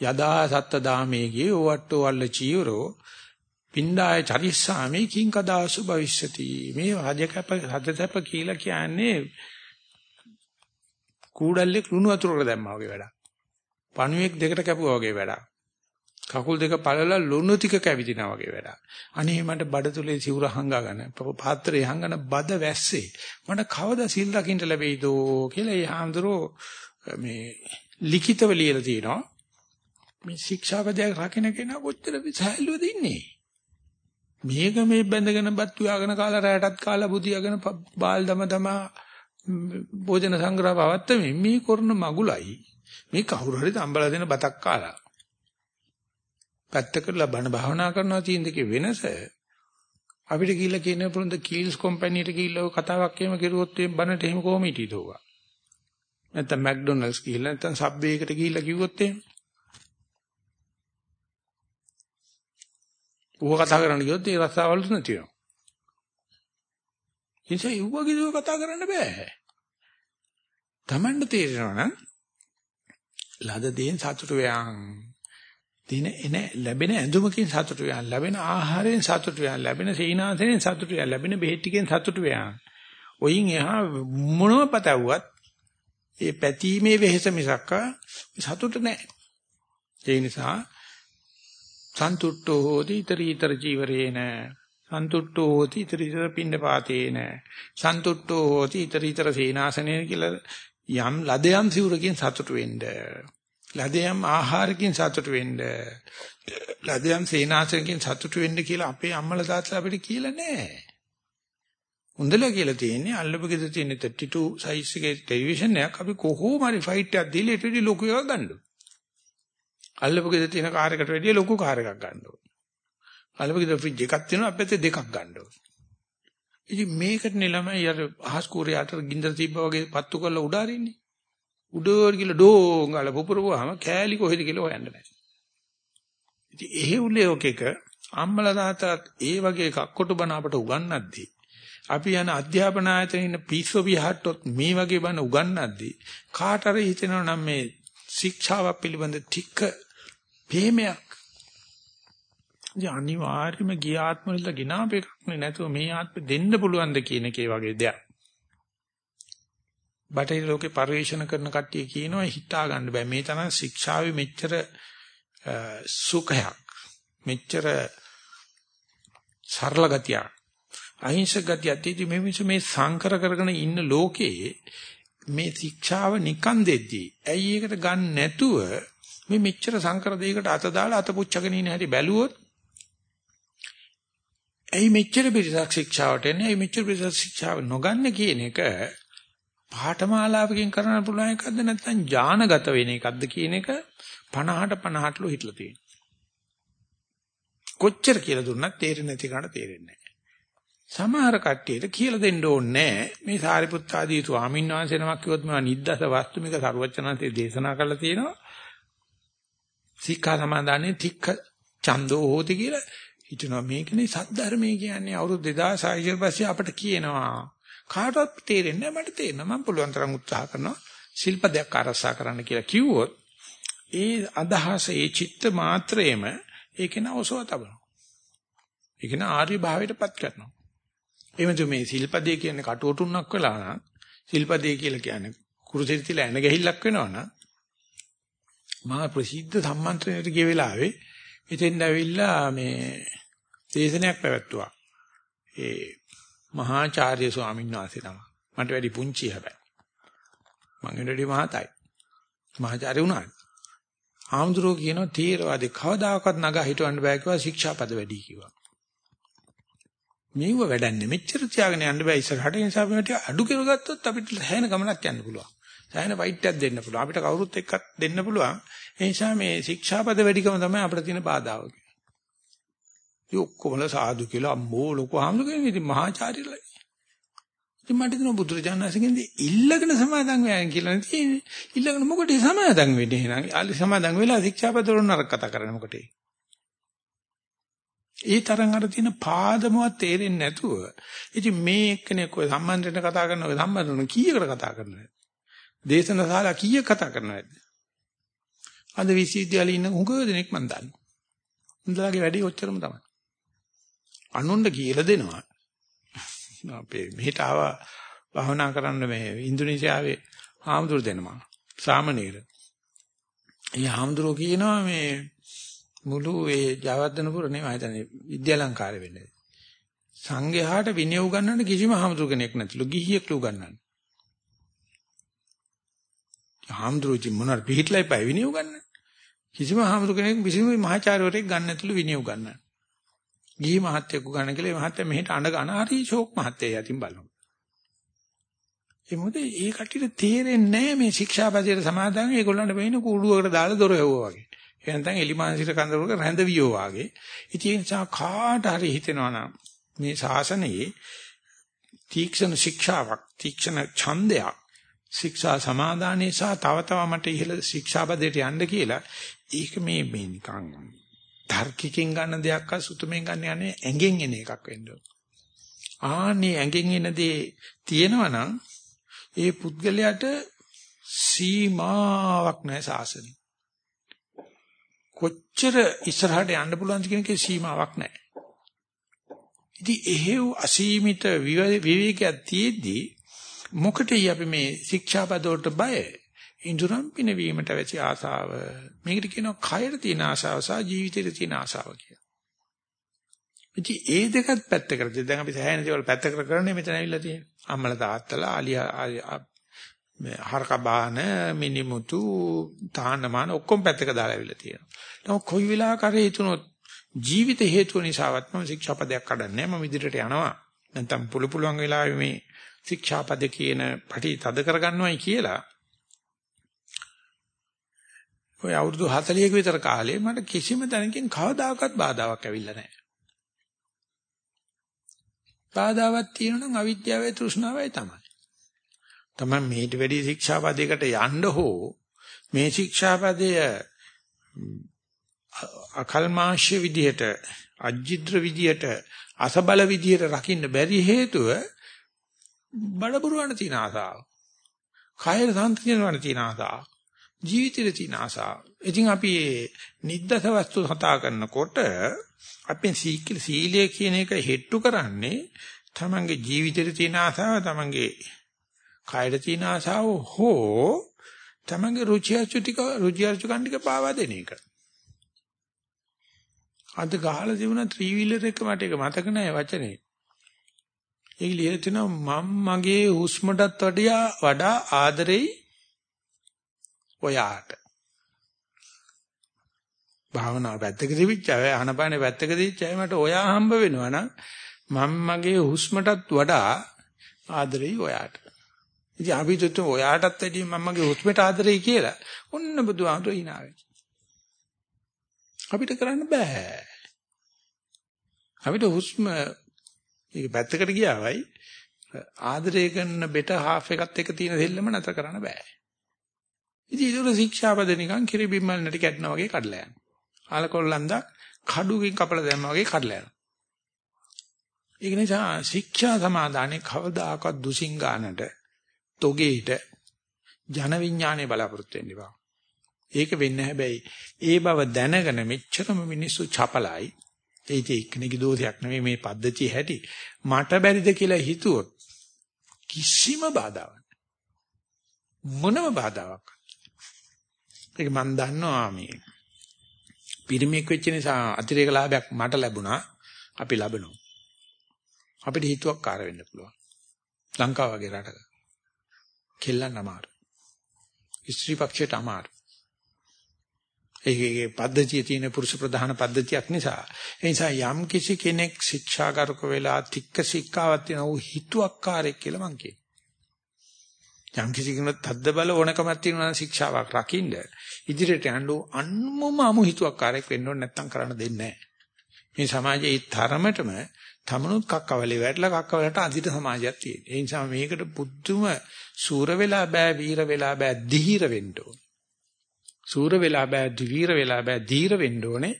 Speaker 1: යදා සත්ත දාමේගේ ඕවට්ටෝ වල්ල චීවරෝ පින්ඩාය චරිස්සාමේ කිං කදාසු භවිෂ්‍යති මේ රජකප රජතප කියලා කියන්නේ කූඩල්ලේ ලුණු වතුරකට දැම්මා වගේ වැඩක් පණුවෙක් දෙකට කැපුවා වගේ වැඩක් කකුල් දෙක පළලා ලුණු ටික කැවිදිනා වගේ වැඩක්. අනේ මට බඩතුලේ සිවුර හංගාගෙන පාත්‍රේ හංගන බද වැස්සේ මට කවදා සිල් රකින්න ලැබෙයිද කියලා ඒ හාමුදුරෝ මේ ලිඛිතව ලියලා තියෙනවා. මේ ශික්ෂාපදයක් රකින්න කෙනා කොච්චර විසහැල්ලුවද ඉන්නේ. මේක මේ බැඳගෙන බත් ව්‍යාගෙන කාලා රැටත් කාලා බුදියාගෙන බාල් දම දම භෝජන සංග්‍රහ පවත්තමින් මේ කරන මගුලයි. මේ කවුරු හරි තම්බලා දෙන බතක් කාලා. පැත්තකට බණ භාවනා කරනවා තියෙන දෙකේ වෙනස අපිට කියලා කියන පුරුද්ද කීල්ස් කම්පැනිට කියලා කතාවක් එහෙම කරුවොත් මේ බණට එහෙම කොහොම හිටියද ඔවා නැත්නම් මැක්ඩොනල්ඩ්ස් ගිහිල්ලා නැත්නම් සබ්වේ එකට ගිහිල්ලා කිව්වොත් එහෙම. ඌව කතා කරන්න ගියොත් ඒ රස්සාවල් නැති වෙනවා ඉතින් ඒ වගේ කතා කරන්න බෑ. Tamanne තේරෙනවා නම් ලද දේෙන් සතුට වෙයන් දින එන ලැබෙන ඇඳුමකින් සතුට වෙනවා ලැබෙන ආහාරයෙන් සතුට වෙනවා ලැබෙන සීනාසයෙන් සතුට වෙනවා ලැබෙන බෙහෙත් ටිකෙන් සතුට වෙනවා ඔයින් එහා මොනම පතවුවත් ඒ පැතීමේ වෙහෙස මිසක් සතුට නැහැ ඒ නිසා සන්තුට්ඨෝ හෝති iterator ජීවරේන සන්තුට්ඨෝ හෝති iterator පින්නපාතේන සන්තුට්ඨෝ හෝති iterator සීනාසනේ කියලා යම් ලදයන් සිවුරකින් සතුට වෙන්නේ ලදයම් ආහාරකින් සතුටු වෙන්න. ලදයම් සේනාසනකින් සතුටු වෙන්න කියලා අපේ අම්මලා තාත්තලා අපිට කියලා නැහැ. හොඳලා කියලා තියෙන්නේ අල්ලපු ගෙදර තියෙන 32 size එකේ ටෙලිවිෂන් එකක් අපි කොහොම හරි ෆයිට් එකක් දීලා ඊට වඩා ලොකු එකක් ගන්න ඕන. අල්ලපු ගෙදර තියෙන කාර් එකට වැඩිය ලොකු කාර් එකක් ගන්න ඕන. අල්ලපු ගෙදර ෆ්‍රිජ් එකක් තියෙනවා අපිට දෙකක් ගන්න ඕන. ඉතින් මේකට නෙලමයි අර අහස් කූරයට ගින්දර තිබ්බා වගේ පත්තු කරලා උඩ අරින්නේ. උඩට ගිහලා ඩෝංගල පුපුරපුවාම කෑලි කොහෙද කියලා හොයන්න බෑ. ඉතින් එහෙ උලේ ඔකේක අම්මලා තාත්තලාත් ඒ වගේ කක්කොටු බණ අපට උගන්වද්දී අපි යන අධ්‍යාපන ආයතනයේ ඉන්න පිස්සෝ විහට්ටොත් මේ වගේ බණ උගන්වද්දී කාට හරි හිතෙනවා නම් මේ ශික්ෂාව පිළිබඳ ටික ප්‍රේමයක් ඉතින් අනිවාර්යයෙන්ම ගිය ආත්ම වල ගినాප එකක් නේ නැතුව මේ ආත්මෙ දෙන්න පුළුවන් ද කියන එකේ වගේ දෙයක්. බටහිර ලෝකේ පරිශන කරන කට්ටිය කියනවා හිතා ගන්න බෑ. මේ තරම් ශික්ෂාවේ මෙච්චර සුඛයක් මෙච්චර සරල ගතියක් අහිංසක ගතියක්. තියෙදි මේ මිනිස්සු මේ සංකර කරගෙන ඉන්න ලෝකේ මේ ශික්ෂාව නිකන් දෙද්දී ඇයි ඒකට ගන්න නැතුව මේ මෙච්චර සංකර දෙයකට අත දාලා අත පුච්චගෙන ඉන්න හැටි බැලුවොත් ඇයි මෙච්චර පිරිසක් ශික්ෂාවට එන්නේ? ඇයි මෙච්චර පිරිසක් ශික්ෂාව නොගන්න කියන එක පාඨමාලාවකින් කරන්න පුළුවන් එකක්ද නැත්නම් ඥානගත වෙන එකක්ද කියන එක 50ට 50ට ලෝ හිටලා තියෙනවා. කොච්චර කියලා දුන්නත් තේරෙන්නේ නැති කාට තේරෙන්නේ නැහැ. සමහර කට්ටියට කියලා දෙන්න ඕනේ මේ සාරිපුත්ත ආදී ස්වාමීන් වහන්සේ නමක් කිව්වොත් මේවා නිද්දස වස්තුමික සරුවචනන්තේ දේශනා කරලා තියෙනවා. සික්ඛා සමාදානේ තික්ඛ ඡන්தோ හෝති කියලා හිතනවා. මේකනේ සද්ධර්මයේ කියන්නේ අවුරුදු 2600 ඉතින් පස්සේ අපිට කියනවා. කාටවත් තේරෙන්නේ නැහැ මට තේරෙනවා මම පුළුවන් තරම් උත්සාහ කරනවා ශිල්පදයක් අරසා කරන්න කියලා කිව්වොත් ඒ අදහස ඒ චිත්ත මාත්‍රයේම ඒක නවසව තබනවා. ඒක න ආර්ය භාවයටපත් කරනවා. එමෙතු මේ ශිල්පදේ කියන්නේ කටුවටුන්නක් වෙලා නම් ශිල්පදේ කියලා කියන්නේ කුරුසෙට තියලා එන ගහිල්ලක් වෙනවා නම් මහා ප්‍රසිද්ධ සම්මන්ත්‍රණයට ගිය වෙලාවේ ඉතින් ඇවිල්ලා මේ දේශනයක් පැවැත්තුවා. ඒ මහාචාර්ය ස්වාමීන් වහන්සේ තමයි. මට වැඩි පුංචි හැබැයි. මං වැඩි මහතයි. මහාචාර්ය වුණා. ආම්දුරෝ කියනවා තීරවාදී කවදාකවත් නගා හිටවන්න බෑ කිව්වා ශික්ෂාපද වැඩි කිව්වා. මේව වැඩන්නේ මෙච්චර තියාගෙන යන්න බෑ ඉස්සරහට ඒ නිසා අපි අඩු කෙරුගත්තොත් අපිට හැයන ගමනක් යන්න පුළුවන්. සෑහෙන ෆයිට් එකක් දෙන්න පුළුවන්. අපිට කවුරුත් එක්ක දෙන්න පුළුවන්. ඒ නිසා මේ ශික්ෂාපද වැඩිකම තමයි අපිට තියෙන බාධාව. ඒ ඔක්කොමල සාදු කියලා අම්මෝ ලොකු ආම්ලුගෙන ඉතින් මහාචාර්යලා. ඉතින් මට දින බුදුරජාණන්සේගෙන් ඉල්ලගෙන සමාදන් වෙයන් කියලා තියෙන්නේ. ඉල්ලගෙන මොකටද සමාදන් වෙන්නේ එහෙනම්? ආලි සමාදන් වෙලා ශික්ෂාපද වල නරක කතා කරන්නේ මොකටේ? ඒ තරම් අර තියෙන පාදමවත් තේරෙන්නේ නැතුව ඉතින් මේ එක්කෙනෙක් ඔය සම්බන්ධයෙන් කතා කරන ඔය සම්බන්ධන කීයකට කතා කරනවද? දේශන ශාලා කීයක් කතා කරනවද? අද විශ්වවිද්‍යාලේ ඉන්න හුඟ දෙනෙක් මම දන්නවා. උන්දලාගේ වැඩි ඔච්චරම තමයි. අනුන්ට කියලා දෙනවා. අපේ මෙහෙට ආවා භවනා කරන්න මේ ඉන්දුනීසියාවේ හාමුදුරු දෙනවා. සාමනීර. ඒ හාමුදුරුවෝ කියනවා මේ මුළු ඒ ජයවර්ධනපුර නෙමෙයි හිතන්නේ විද්‍යාලංකාරය වෙන්නේ. සංඝයාට විනය උගන්වන්න කිසිම හාමුදුරු කෙනෙක් නැතිලු ගිහියෙක්ලු උගන්වන්නේ. හාමුදුරුවෝ මොනවාර පිළිහිట్లයි පයි විනය උගන්වන්නේ. කිසිම හාමුදුරු කෙනෙක් කිසිම මහාචාර්යවරයෙක් ගන්න නැතුළු විනය උගන්වන්නේ. ගිහි මහත්තයෙක් උගන්වන කියලා මහත්තයා මෙහෙට අඬ ගන්න හරි ෂෝක් මහත්තයා යටින් බලනවා. ඒ මොකද ඒ කට්ටියට තේරෙන්නේ නැහැ මේ ශික්ෂාපදයට සමාදන් ඒගොල්ලන්ට වෙයින කූඩුවකට දාලා දොර හැවුවා වගේ. ඒ නැත්නම් එලිමානසිට කන්දරවක රැඳවියෝ වගේ. ඉතින් ඒ නිසා කාට හරි හිතෙනවා නම් මේ ශාසනයේ තීක්ෂණ ශික්ෂාවක් තීක්ෂණ ඡන්දයක් ශික්ෂා සමාදානයේ සහ තව තව මට ඉහළ ශික්ෂාපදයට යන්න කියලා ඒක මේ මේ නිකන් තර්කිකින් ගන්න දෙයක් අ සුතුමෙන් ගන්න යන්නේ ඇඟෙන් එන එකක් වෙන්න ආන්නේ ඇඟෙන් එන දේ තියෙනවා නම් ඒ පුද්ගලයාට සීමාවක් නැහැ සාසනෙ. කොච්චර ඉස්සරහට යන්න පුළුවන්ද කියන එකේ සීමාවක් නැහැ. ඉතින් එහෙව් අසීමිත විවේකයක් තියේදී මොකටයි අපි මේ ශික්ෂාපද වලට බය? ඉඳුරම් පිනවීමට වැසි ආසාව. මේකට කියනවා කයට තියෙන ආසාව සහ ජීවිතයට තියෙන ආසාව කියලා. ඉතින් ඒ දෙකත් පැත්තකට දැන් අපි සෑහෙන දේවල් පැත්තකට කරන්නේ මෙතන ඇවිල්ලා තියෙන්නේ. අම්මලා තාත්තලා ආලියා මේ හරක බාන මිනිමුතු තාන්නමාන ඔක්කොම පැත්තක දාලා ඇවිල්ලා තියෙනවා. නමුත් කොයි වෙලාවක හරි හිතුනොත් ජීවිත හේතුව නිසාවත් මම ශික්ෂාපදයක් කඩන්නේ මම ඉදිරියට යනවා. නැත්නම් පුළු පුළුවන් වෙලාවෙ මේ ශික්ෂාපද කියන පැටි තද කරගන්නවයි කියලා ඔය අවුරුදු 40ක විතර කාලේ මට කිසිම තැනකින් කවදාකවත් බාධාවක් ඇවිල්ලා නැහැ. බාධාවක් තියෙනවා නම් අවිද්‍යාවයි තෘෂ්ණාවයි තමයි. තමයි මේට වැඩි ශික්ෂාපදයකට යන්න හෝ මේ ශික්ෂාපදය අකල්මාශ්‍ය විදිහට අජිද්‍ර විදියට අසබල විදියට රකින්න බැරි හේතුව බඩබුරවන තියෙන ආසාව. කායර සම්පූර්ණවන තියෙන ආසාව. ජීවිතේ තියෙන ආසාව. ඉතින් අපි නිද්දස වස්තු හතා කරනකොට අපි සීලය කියන එක හෙට්ටු කරන්නේ තමන්ගේ ජීවිතේ තියෙන ආසාව තමන්ගේ කායර තියෙන ආසාව හෝ තමන්ගේ රුචි අරුචික රුචි අරුචිකන් ටික පාවා දෙන එක. අද ගහලා තිබුණා ත්‍රිවිලර් එක මට ඒක මතක නැහැ වචනේ. ඒක ලියලා තිනවා මම මගේ හුස්මටත් වඩා වඩා ආදරෙයි ඔයාට. භාවනාව පැත්තක තිබිච්ච අය අනපානේ පැත්තක තිබිච්ච අය මට ඔයා හම්බ වෙනවා නම් මම මගේ හුස්මටත් වඩා ආදරෙයි ඔයාට. ඉතින් අපි තුතු ඔයාටත් වැඩිය මම මගේ හුස්මට ආදරෙයි කියලා. ඔන්න බුදුහාමුදුරු hinaවේ. අපිට කරන්න බෑ. අපිට හුස්ම ඒක පැත්තකට ගියාවයි ආදරය කරන බෙට හාෆ් එකත් එක තියෙන දෙල්ලම නැතර කරන්න බෑ. ඉතින් ඒක ශික්ෂාපද නිකන් කිරිබිම්මල් නැටි කැඩනා වගේ කඩලා යනවා. ආලකොල්ලන්දා කඩුකින් කපලා දැම්මා වගේ කඩලා යනවා. ඒක නිසා ශික්ෂා සමාදානේ කවදාකවත් දුසින් ගන්නට තොගේට ජන විඥානේ බලාපොරොත්තු වෙන්න එපා. ඒක වෙන්න හැබැයි ඒ බව දැනගෙන මෙච්චරම මිනිස්සු චපලයි. ඒක එක්කෙනෙකුගේ දෝෂයක් නෙමෙයි මේ පද්ධතිය හැටි. මට බැරිද කියලා හිතුවොත් කිසිම බාධාවක් මොනම බාධාවක්. ඒක මම දන්නවා මේ පිරිමියෙක් වෙච්ච නිසා අතිරේක ලාභයක් මට ලැබුණා. අපි ලබනවා. අපිට හිතුවක් කාර වෙන්න පුළුවන්. ලංකාව වගේ රටක. කෙල්ලන් අමාරු. ස්ත්‍රී පක්ෂයට අමාරු. ඒකේ පද්ධතිය තියෙන පුරුෂ ප්‍රධාන පද්ධතියක් නිසා ඒ නිසා යම් කිසි කෙනෙක් ශික්ෂාගාරක වෙලා තික්ක සික්කාවක් තියෙන ඌ හිතුවක්කාරයෙක් කියලා මං කියනවා. යම් කිසි කෙනෙක් තද්ද බල ඕනකමක් තියෙනවා ශික්ෂාවක් රකින්න ඉදිරියට යන්න අන්මම අමු හිතුවක්කාරයෙක් වෙන්න ඕනේ නැත්තම් කරන්න දෙන්නේ නැහැ. මේ සමාජයේ ඒ තරමටම තමනුත් කක්කවලේ වැටලා කක්කවලට අදිට සමාජයක් තියෙන. ඒ නිසා මේකට පුදුම සූර වෙලා බෑ වීර වෙලා බෑ දිහිර වෙන්න ඕනේ. සූර වෙලා බෑ, ධීර වෙලා බෑ, ධීර වෙන්න ඕනේ.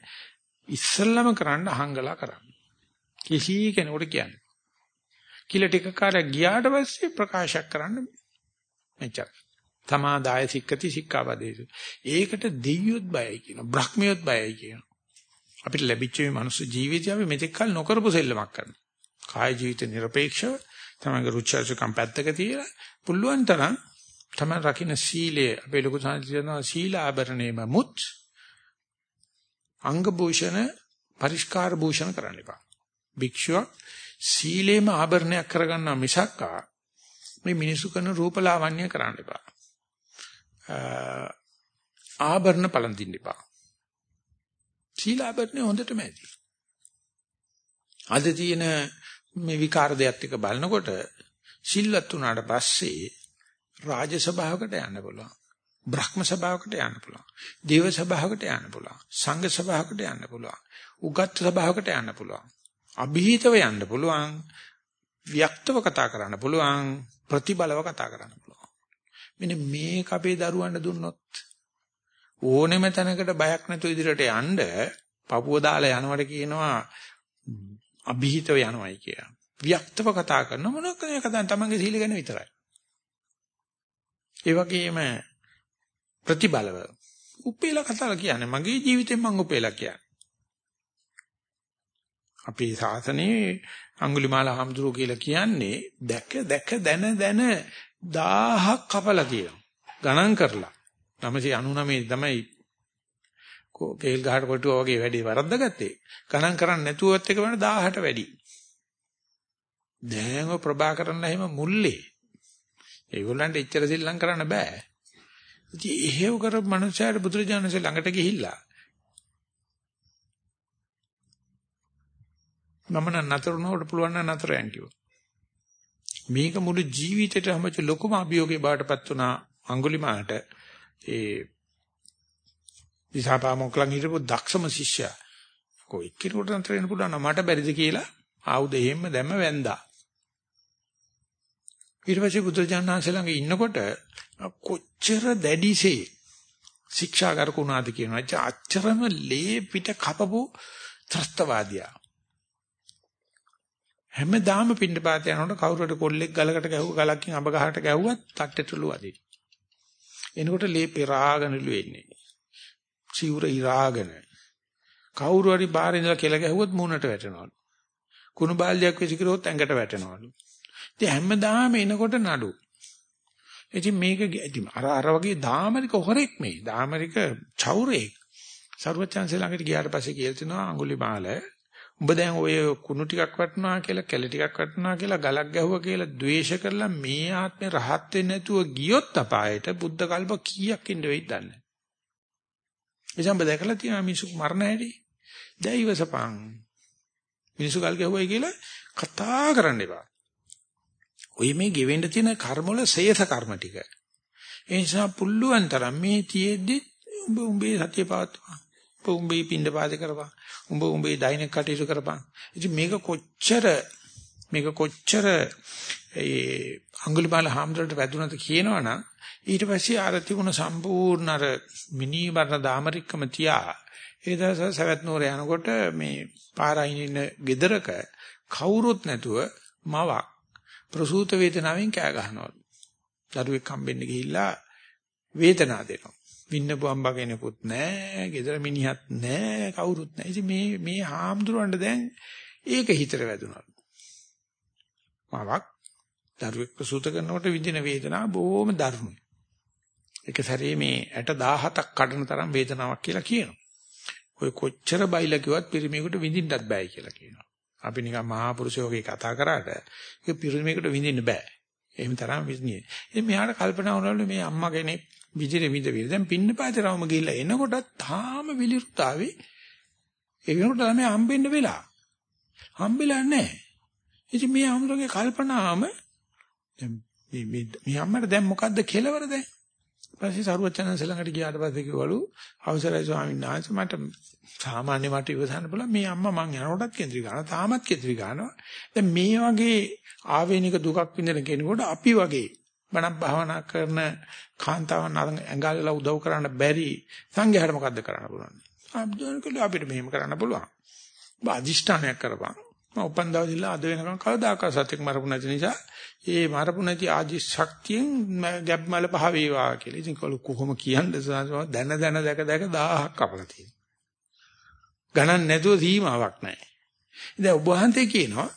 Speaker 1: ඉස්සල්ලාම කරන්න අහංගලා කරන්න. කිසි කෙනෙකුට කියන්නේ. කියලා ටික කාලයක් ගියාට පස්සේ ප්‍රකාශයක් කරන්න මෙච්චර. තමා දාය සික්කති සික්කාපදේසු. ඒකට දෙවියොත් බයයි කියනවා. බ්‍රහ්මියොත් බයයි කියනවා. අපිට ලැබිච්ච මේ මනුස්ස ජීවිතය අපි මෙතෙක් කල නොකරපු සෙල්ලමක් කරනවා. කාය ජීවිත নিরপেক্ষව තමගේ රුචර්ජකම් පැත්තක තියලා පුළුවන් තරම් තමයි රකින්න සීලය අපේ ලොකු සංසිඳනවා සීල ආභරණේම මුත් අංග භූෂණ පරිස්කාර භූෂණ කරන්න එපා. භික්ෂුව සීලේම ආභරණයක් කරගන්නා මිසක්කා මේ මිනිසු කරන රූපලාවන්‍ය කරන්න එපා. ආභරණ පළඳින්න එපා. සීල ආභරණේ හොඳටම ඇති. අද තියෙන මේ විකාර දෙයත් එක බලනකොට සිල්වත් වුණාට පස්සේ රාජ සභාවකට යන්න පුළුවන්. බ්‍රහ්ම සභාවකට යන්න පුළුවන්. දේව සභාවකට යන්න පුළුවන්. සංඝ සභාවකට යන්න පුළුවන්. උගත් සභාවකට යන්න පුළුවන්. અભීතව යන්න පුළුවන්. ව්‍යක්තව කතා කරන්න පුළුවන්. ප්‍රතිබලව කතා කරන්න පුළුවන්. මෙන්න මේක අපේ දරුවන්ට දුන්නොත් ඕනෙම තැනකට බයක් නැතුව ඉදිරියට යන්න පපුව දාලා යනවට කියනවා અભීතව යනවායි කියලා. ව්‍යක්තව කතා කරන මොනක්ද මේ කතාව තමන්ගේ සීල ගැන විතරයි. ඒ වගේම ප්‍රතිබලව උපේලා කතා කියන්නේ මගේ ජීවිතෙන් මම උපේලා කියන්නේ. අපේ ශාසනයේ අඟුලිමාල හම්දුරු කියලා කියන්නේ දැක දැක දන දන 1000ක් කපලා තියෙනවා. ගණන් කරලා 999 තමයි කේල් ගහට කොටුවා වගේ වැඩි වරද්දාගත්තේ. ගණන් කරන්නේ නැතුවත් එක වෙන 1000ට වැඩි. දැන් ඔය ප්‍රභාකරන්න එහෙම මුල්ලේ ඒගොල්ලන්ට එච්චර සිල්ලම් කරන්න බෑ. ඉතින් එහෙව කරපු මනුස්සයාට බුදුරජාණන්සේ ළඟට ගිහිල්ලා මම නම් නතර වුණාට පුළුවන් නම් නතර යන්න කිව්වා. මේක මුළු ජීවිතේට හැමච ලොකුම අභියෝගේ බාටපත් වුණා අඟුලිමාලට ඒ දිසාපා මොකලන් හිටපු දක්ෂම ශිෂ්‍යයා. කොයි කෙනෙකුට නතර වෙන්න පුළුවන් මට බැරිද කියලා ආයුධ එහෙම දැම්ම වැන්දා. ඊට පස්සේ බුදුරජාණන්සේ ළඟ ඉන්නකොට කොච්චර දැඩිසේ ශික්ෂාගාරක උනාද කියනවා. අච්චරම ලේ පිට කපපු ත්‍රස්තවාදියා. හැමදාම පින්නපාත යනකොට කවුරුහට කොල්ලෙක් ගලකට ගැහුව ගලකින් අඹ ගහකට ගැහුවත් තට්ටෙටලු අදින. එනකොට ලේ පෙරාගෙනලු එන්නේ. සිවුර ඉරාගෙන. කවුරු හරි බාහිර ඉඳලා කෙල ගැහුවොත් මූණට වැටෙනවලු. කුණු බාල්දියක් විසි කරොත් ඇඟට වැටෙනවලු. ඉතින් හැමදාම එනකොට නඩු. ඉතින් මේක ඉතින් අර අර වගේ දාමරික හොරෙක් මේ. දාමරික චෞරෙක්. සර්වචන්සේ ළඟට ගියාට පස්සේ කියලා තිනවා අඟුලිමාල උඹ දැන් ඔය කුණු ටිකක් වටනවා කියලා කෙල ටිකක් වටනවා කියලා ගලක් ගැහුවා කියලා ද්වේෂ කරලා මේ ආත්මේ රහත් වෙන්නේ නැතුව ගියොත් අපායට බුද්ධ කල්ප කීයක් ඉන්න වෙයිද දන්නේ. එසම් බදකලා තියෙනවා මිනිස්සු මරණ හැටි. දෛවසපං. මිනිස්සු කල් ගැහුවයි කියලා කතා කරන්න එපා. ඔය මේ ගෙවෙන්න තියෙන කර්ම වල ශේෂ කර්ම ටික. ඒ නිසා පුල්ලුවන් තරම් මේ තියේද්දි උඹ උඹේ සතිය පවත්වා. උඹේ පින්ඩ පාද කරපන්. උඹ උඹේ දෛනික කටයුතු කරපන්. ඉතින් මේක කොච්චර මේක කොච්චර ඒ අඟුලිමාල හාමුදුරට වැදුනද කියනවනම් ඊට පස්සේ ආර තිබුණ සම්පූර්ණ අර මිනිබරණ දාමරික්කම තියා ඒ දවස් සවැත් නුවර යනකොට මේ පාරයින් ඉන්න ගෙදරක කවුරුත් නැතුව මවක් ප්‍රසූත වේදනාවෙන් කෑ ගහනවලු. දරුවෙක් හම්බෙන්න ගිහිල්ලා වේදනාව දෙනවා. වින්නපු අම්බා කෙනෙකුත් නැහැ, ගෙදර මිනිහත් නැහැ, කවුරුත් නැහැ. ඉතින් මේ මේ හාමුදුරන්ට දැන් ඒක හිතට වැදුනලු. මවක් දරුවෙක් ප්‍රසූත කරනකොට විඳින වේදනාව බොහොම දරුණුයි. ඒක සැරේ මේ 60000ක් කඩන තරම් වේදනාවක් කියලා කියනවා. ඔය කොච්චර බයිලා කිව්වත් පිරිමියෙකුට විඳින්නත් බෑ කියලා කියනවා. අපි නිකන් මහා පුරුෂයෝගේ කතා කරාට ඒක පිරිමියෙකුට විඳින්න බෑ. එහෙම තරම් විඳින්නේ. ඉතින් මෙයාට කල්පනා වුණාලු මේ අම්මා කෙනෙක් විදිර විඳ විර දැන් පින්නපාතේ රවම ගිහිල්ලා එනකොට තාම විලිරුතාවේ ඒ වෙනකොට තමයි හම්බෙන්න වෙලා. හම්බෙලා නැහැ. ඉතින් මේ අම්මගේ කල්පනාම දැන් මේ මේ අම්මට දැන් මොකද්ද කෙලවර දැන්? ඊපස්සේ සරුවචනන්ස ළඟට ගියාට පස්සේ කිව්වලු අවසරයි ස්වාමීන් වහන්සේ මට සාමාන්‍ය මට ඉවසන්න පුළුවන්. මේ අම්මා මං යනකොටත් කේන්ද්‍රී ගන්නවා තාමත් කේන්ද්‍රී ගන්නවා. දැන් මේ වගේ ආවේනික දුකක් විඳින කෙනෙකුට අපි වගේ බණක් භාවනා කරන කාන්තාවන් ඇඟාලලා උදව් කරන්න බැරි සංඝයාට මොකද්ද කරන්න පුළුවන් ආබ්දෝනකල අපිට මෙහෙම කරන්න පුළුවන්. ඔබ අදිෂ්ඨානයක් කරපන්. මම උපන් දවසිලා අද වෙනකන් කවදාකවත් සත්‍යක් මරපු නැති නිසා ඒ මරපු නැති ආදි ශක්තියෙන් ගැබ් මල පහ වේවා කියලා. ඉතින් කොහොම කියන්නේ දැන දැන දැක දැක 1000ක් කපලා තියෙනවා. ගණන් නැතුව සීමාවක් නැහැ. ඉතින් ඔබ වහන්සේ කියනවා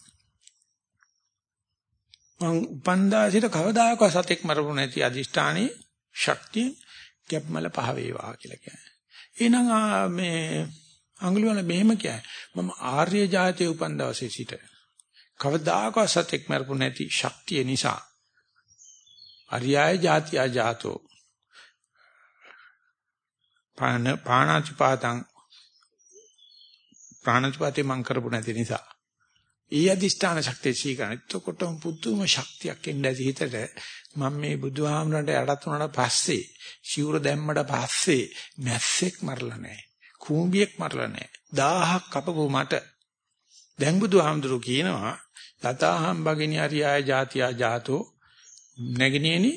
Speaker 1: මං උපන්දා සිට කවදාකවත් සතෙක් මරපු නැති අදිෂ්ඨානයේ ශක්තිය ගැබ් මල පහ වේවා කියලා කියන්නේ. එහෙනම් මේ අඟුලිවල මෙහෙම කියයි. මම ආර්ය ජාතිය උපන් දවසේ සිට කවදාකවත් සතෙක් මරපු නැති ශක්තිය නිසා අරියාය ජාතිය ජාතෝ පාන පාණාතිපාතං ප්‍රාණාතිපාතේ මං කරපු නැති නිසා ඊ අධිෂ්ඨාන ශක්තිය සීකරන. එතකොටම පුදුම ශක්තියක් එන්නේ ඇති හිතට මම මේ බුදුහාමරන්ට යටත් වුණාට පස්සේ සිවුර දැම්මඩ පස්සේ මැස්සෙක් මරලා නැහැ. කූඹියෙක් මරලා නැහැ. 1000ක් කපපුව මට දැන් බුදුහාමුදුරු කියනවා තථාහම් භගිනී අරියාය ජාතියා ජාතෝ නැගිනේනි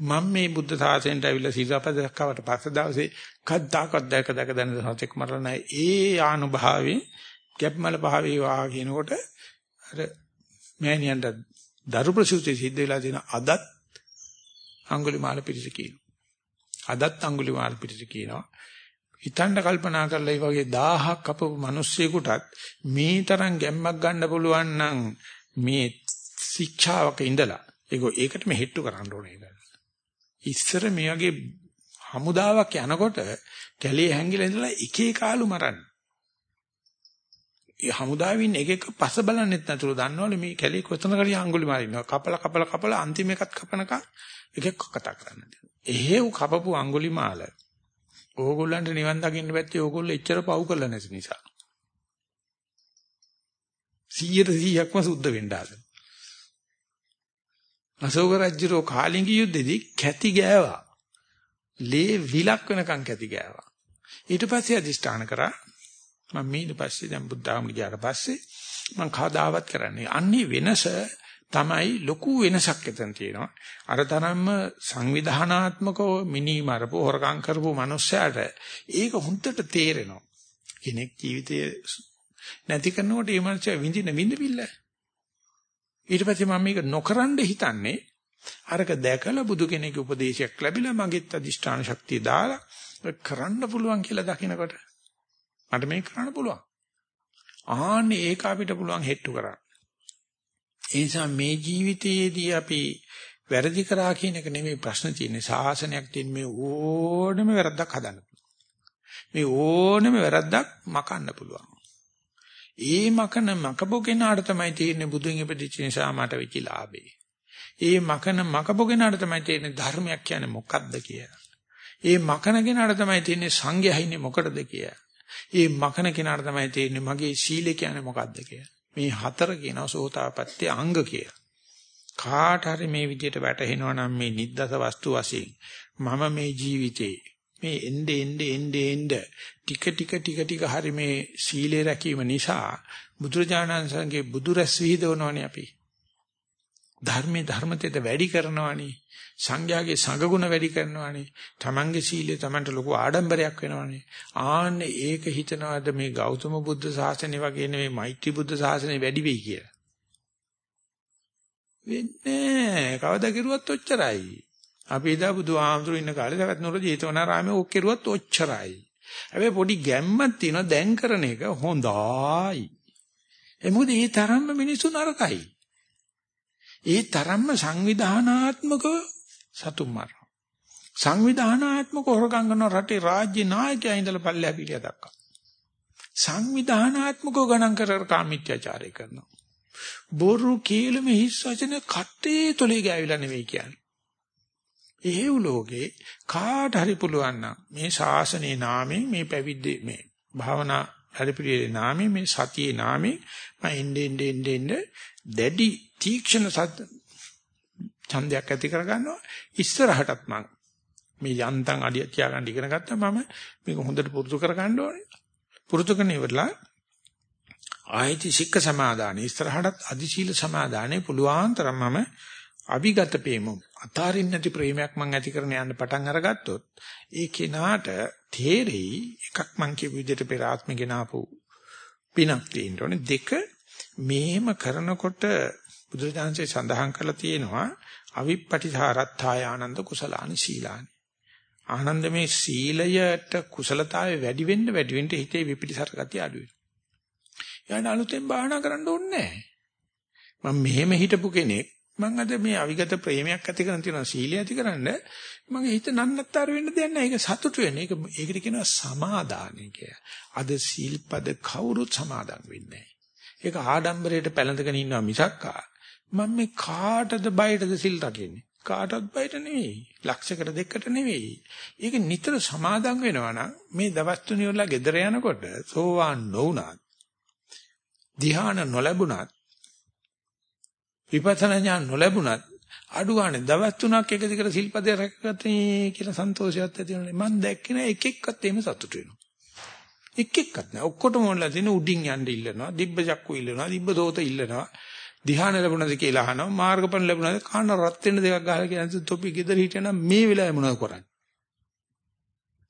Speaker 1: මම මේ බුද්ධ ශාසනයට ඇවිල්ලා සීසපදක්කවට පස්සේ දවසේ කද්දාකත් දැක දැක දැන සත්‍යක් මරලා නැහැ. ඒ ආනුභාවයෙන් ගැප්මල පහවේ වා කියනකොට අර මෑණියන්ට දරු ප්‍රසූති සිද්ධ වෙලා තියෙන අදත් අඟුලිමාල පිරිස කියනවා. අදත් අඟුලිමාල පිරිස කියනවා. හිතන්න කල්පනා කරලා මේ වගේ 1000ක් අපු මිනිස්සෙකුටත් මේ තරම් ගැම්මක් ගන්න පුළුවන් නම් මේ ශික්ෂාවක ඉඳලා ඒක ඒකට මේ හෙට්ටු කරන්න ඕනේ ඒක. ඉස්සර මේ වගේ හමුදාවක් යනකොට කැලේ හැංගිලා ඉඳලා එක එක ආලු මරන්නේ. ඒ හමුදාවේ ඉන්න එක එක පස බලන්නෙත් නැතුව දන්නවලු මේ කැලේ කොතන කරිය අඟුලි මාරිනවා. කපල කපල කපල අන්තිම එකත් කපනකම් එක එක කතා කරන්න. එහෙව් කපපු අඟුලි මාල ඕගොල්ලන්ට නිවන් දකින්න බැත්තේ ඕගොල්ලෝ එච්චර පව් කරලා නැති නිසා. 100%ක්ම සුද්ධ වෙන්න ආද. අශෝක රජුරෝ කාලිංගි යුද්ධෙදි කැති ගෑවා. ලේ විලක් වෙනකන් කැති ගෑවා. ඊට පස්සේ අදිෂ්ඨාන කරා මම ඊට පස්සේ දැන් බුද්ධාගම ගියාට පස්සේ මම කවදාවත් කරන්නේ අන්නේ වෙනස තමයි ලොකු වෙනසක් එතන තියෙනවා. අර තරම්ම සංවිධානාත්මකව මිනි මරපු හොරකම් කරපු මනුස්සයාට ඒක හුන්නට තේරෙනවා. කෙනෙක් ජීවිතයේ නැති කරනකොට මේ මනුස්සයා විඳින විඳවිල්ල. ඊට පස්සේ මම මේක නොකරන්න හිතන්නේ අරක දැකලා බුදු කෙනෙකුගේ උපදේශයක් ලැබිලා මගෙත් අදිෂ්ඨාන ශක්තිය දාලා කරන්න පුළුවන් කියලා දකිනකොට මට මේක කරන්න පුළුවන්. ආන්නේ ඒක අපිට පුළුවන් හෙට්ටු කරන්න. ඒ නිසා මේ ජීවිතයේදී අපි වැරදි කරා කියන එක නෙමෙයි ප්‍රශ්න තියෙන්නේ. සාසනයක් තියෙන මේ ඕනම වැරද්දක් හදන්න මේ ඕනම වැරද්දක් මකන්න පුළුවන්. ඒ මකන මකබොගෙනාට තමයි තියෙන්නේ බුදුන් ඉපදිච්ච නිසා මට වෙච්ච ලාභේ. ඒ මකන මකබොගෙනාට තමයි තියෙන්නේ ධර්මයක් කියන්නේ මොකක්ද කියලා. ඒ මකන කෙනාට තමයි තියෙන්නේ සංඝයා ඉන්නේ මොකටද කියලා. ඒ මකන කෙනාට තමයි තේරෙන්නේ මගේ සීලය කියන්නේ මොකද්ද කියලා. මේ හතර කියනවා සෝතාපට්ටි අංග කියලා. කාට හරි මේ විදිහට වැටහෙනවා නම් මේ නිද්දස වස්තු වශයෙන් මම මේ ජීවිතේ මේ එnde ende ende ende ටික ටික ටික ටික හරි මේ සීලය රැකීම නිසා බුදුරජාණන් සංගේ බුදු රැස් විහිදවනවනේ අපි. ධර්මයේ ධර්මතේට වැඩි කරනවනේ. සංඝයාගේ සංගුණ වැඩි කරනවානේ. Tamange සීලය Tamanට ලොකු ආඩම්බරයක් වෙනවානේ. ආන්නේ ඒක හිතනවාද මේ ගෞතම බුද්ධ ශාසනය වගේ නෙමෙයි මෛත්‍රී බුද්ධ ශාසනය වැඩි වෙයි කියලා. වෙන්නේ කවදා කිරුවත් ඔච්චරයි. අපි එදා බුදු ආමතුරු ඉන්න කාලේ සවැත් නුර ජේතවනාරාමයේ ඔක් කෙරුවත් ඔච්චරයි. හැබැයි පොඩි ගැම්මක් තියෙනවා දැන් කරන එක හොඳයි. ඒ මොකද මේ තරම්ම මිනිස්සු නරකයි. ඒ තරම්ම සංවිධානාත්මකව සතුම් මරනවා. සංවිධානාත්මක හොරගම් කරන රටේ රාජ්‍ය නායකයා ඉඳලා පල්ලෙහා පිටිය දක්වා. සංවිධානාත්මකව ගණන් කර කර කාමීත්‍යචාරය කරනවා. බොරු කීලම හිස් වචන කටේ තොලේ ගෑවිලා නෙවෙයි කියන්නේ. එහෙව් ලෝකේ කාට හරි පුළුවන් නම් මේ ශාසනයේ නාමයෙන් මේ පැවිද්දේ මේ භාවනා හරිපිරියේ නාමයෙන් මේ සතියේ නාමයෙන් මම එන්නේ එන්නේ එන්නේ දැඩි තීක්ෂණ ඡන්දයක් ඇති කරගන්නවා. ඉස්සරහටත් මම මේ යන්තම් අඩිය තියාගන්න ඉගෙන ගත්තා. මම මේක හොඳට පුරුදු කරගන්න ඕනේ. පුරුදු කරන ඉවරලා ආයති සික්ක සමාදාන ඉස්සරහටත් අදිශීල සමාදානේ පුළුවන් තරම් මම අවිගත ප්‍රේම අතාරින් නැති ප්‍රේමයක් මං ඇති කරන යන්න පටන් අරගත්තොත් ඒ කෙනාට තේරෙයි එකක් මං කියපු විදිහට පෙර ආත්මෙ ගෙනාපු පිනක් තියෙන්න ඕනේ. දෙක මේම කරනකොට බුදුරජාණන්සේ සඳහන් කරලා තියෙනවා අවිප්පටිසාරත්ථාය ආනන්ද කුසලානි සීලානි. ආනන්ද මේ සීලයට කුසලතාවය වැඩි වෙන්න වැඩි වෙන්න හිතේ විපිටිසර ගතිය අඩු වෙනවා. යාන අලුතෙන් භාවනා කරන්න ඕනේ මම මෙහෙම හිටපු කෙනෙක් මම අද මේ අවිගත ප්‍රේමයක් ඇති කරන් තියෙනවා සීලය ඇති කරන්න මගේ හිත නන්නත්තර වෙන්න දෙයක් නැහැ. ඒක සතුට වෙන්න. ඒක ඒකට කියනවා සමාදානයි කියලා. අද සීල්පද කවුරුත් සමාදන් වෙන්නේ නැහැ. ඒක ආඩම්බරයට පැලඳගෙන ඉන්නවා මිසක්කා මම මේ කාටද බයටද සිල් රකින්නේ? කාටවත් බයට නෙවෙයි. ලක්ෂයකට දෙකකට නෙවෙයි. ඒක නිතර සමාදම් වෙනවා නම් මේ දවස් තුනේ වල ගෙදර යනකොට සෝවාන් නොවුනත් ධ්‍යාන නොලැබුණත් විපස්සනා ඥාන නොලැබුණත් අඩුවානේ දවස් තුනක් එක දිගට සිල්පදේ රැකගත්තේ කියලා සන්තෝෂයක් ඇති වෙනවා මම දැක්කේ නෑ එක එක්කත් එහෙම සතුටු වෙනවා. එක් එක්කත් නෑ. ඔක්කොටම ඕනලා තියෙන උඩින් යන්න ඉල්ලනවා. දිබ්බ චක්කු ඉල්ලනවා. දිබ්බ දෝත ඉල්ලනවා. ධ්‍යාන ලැබුණද කියලා අහනවා මාර්ගඵල ලැබුණද කාණ රත් වෙන දෙකක් ගහලා කියන තොපි ගෙදර හිටියනම් මේ වෙලාවේ මොනවද කරන්නේ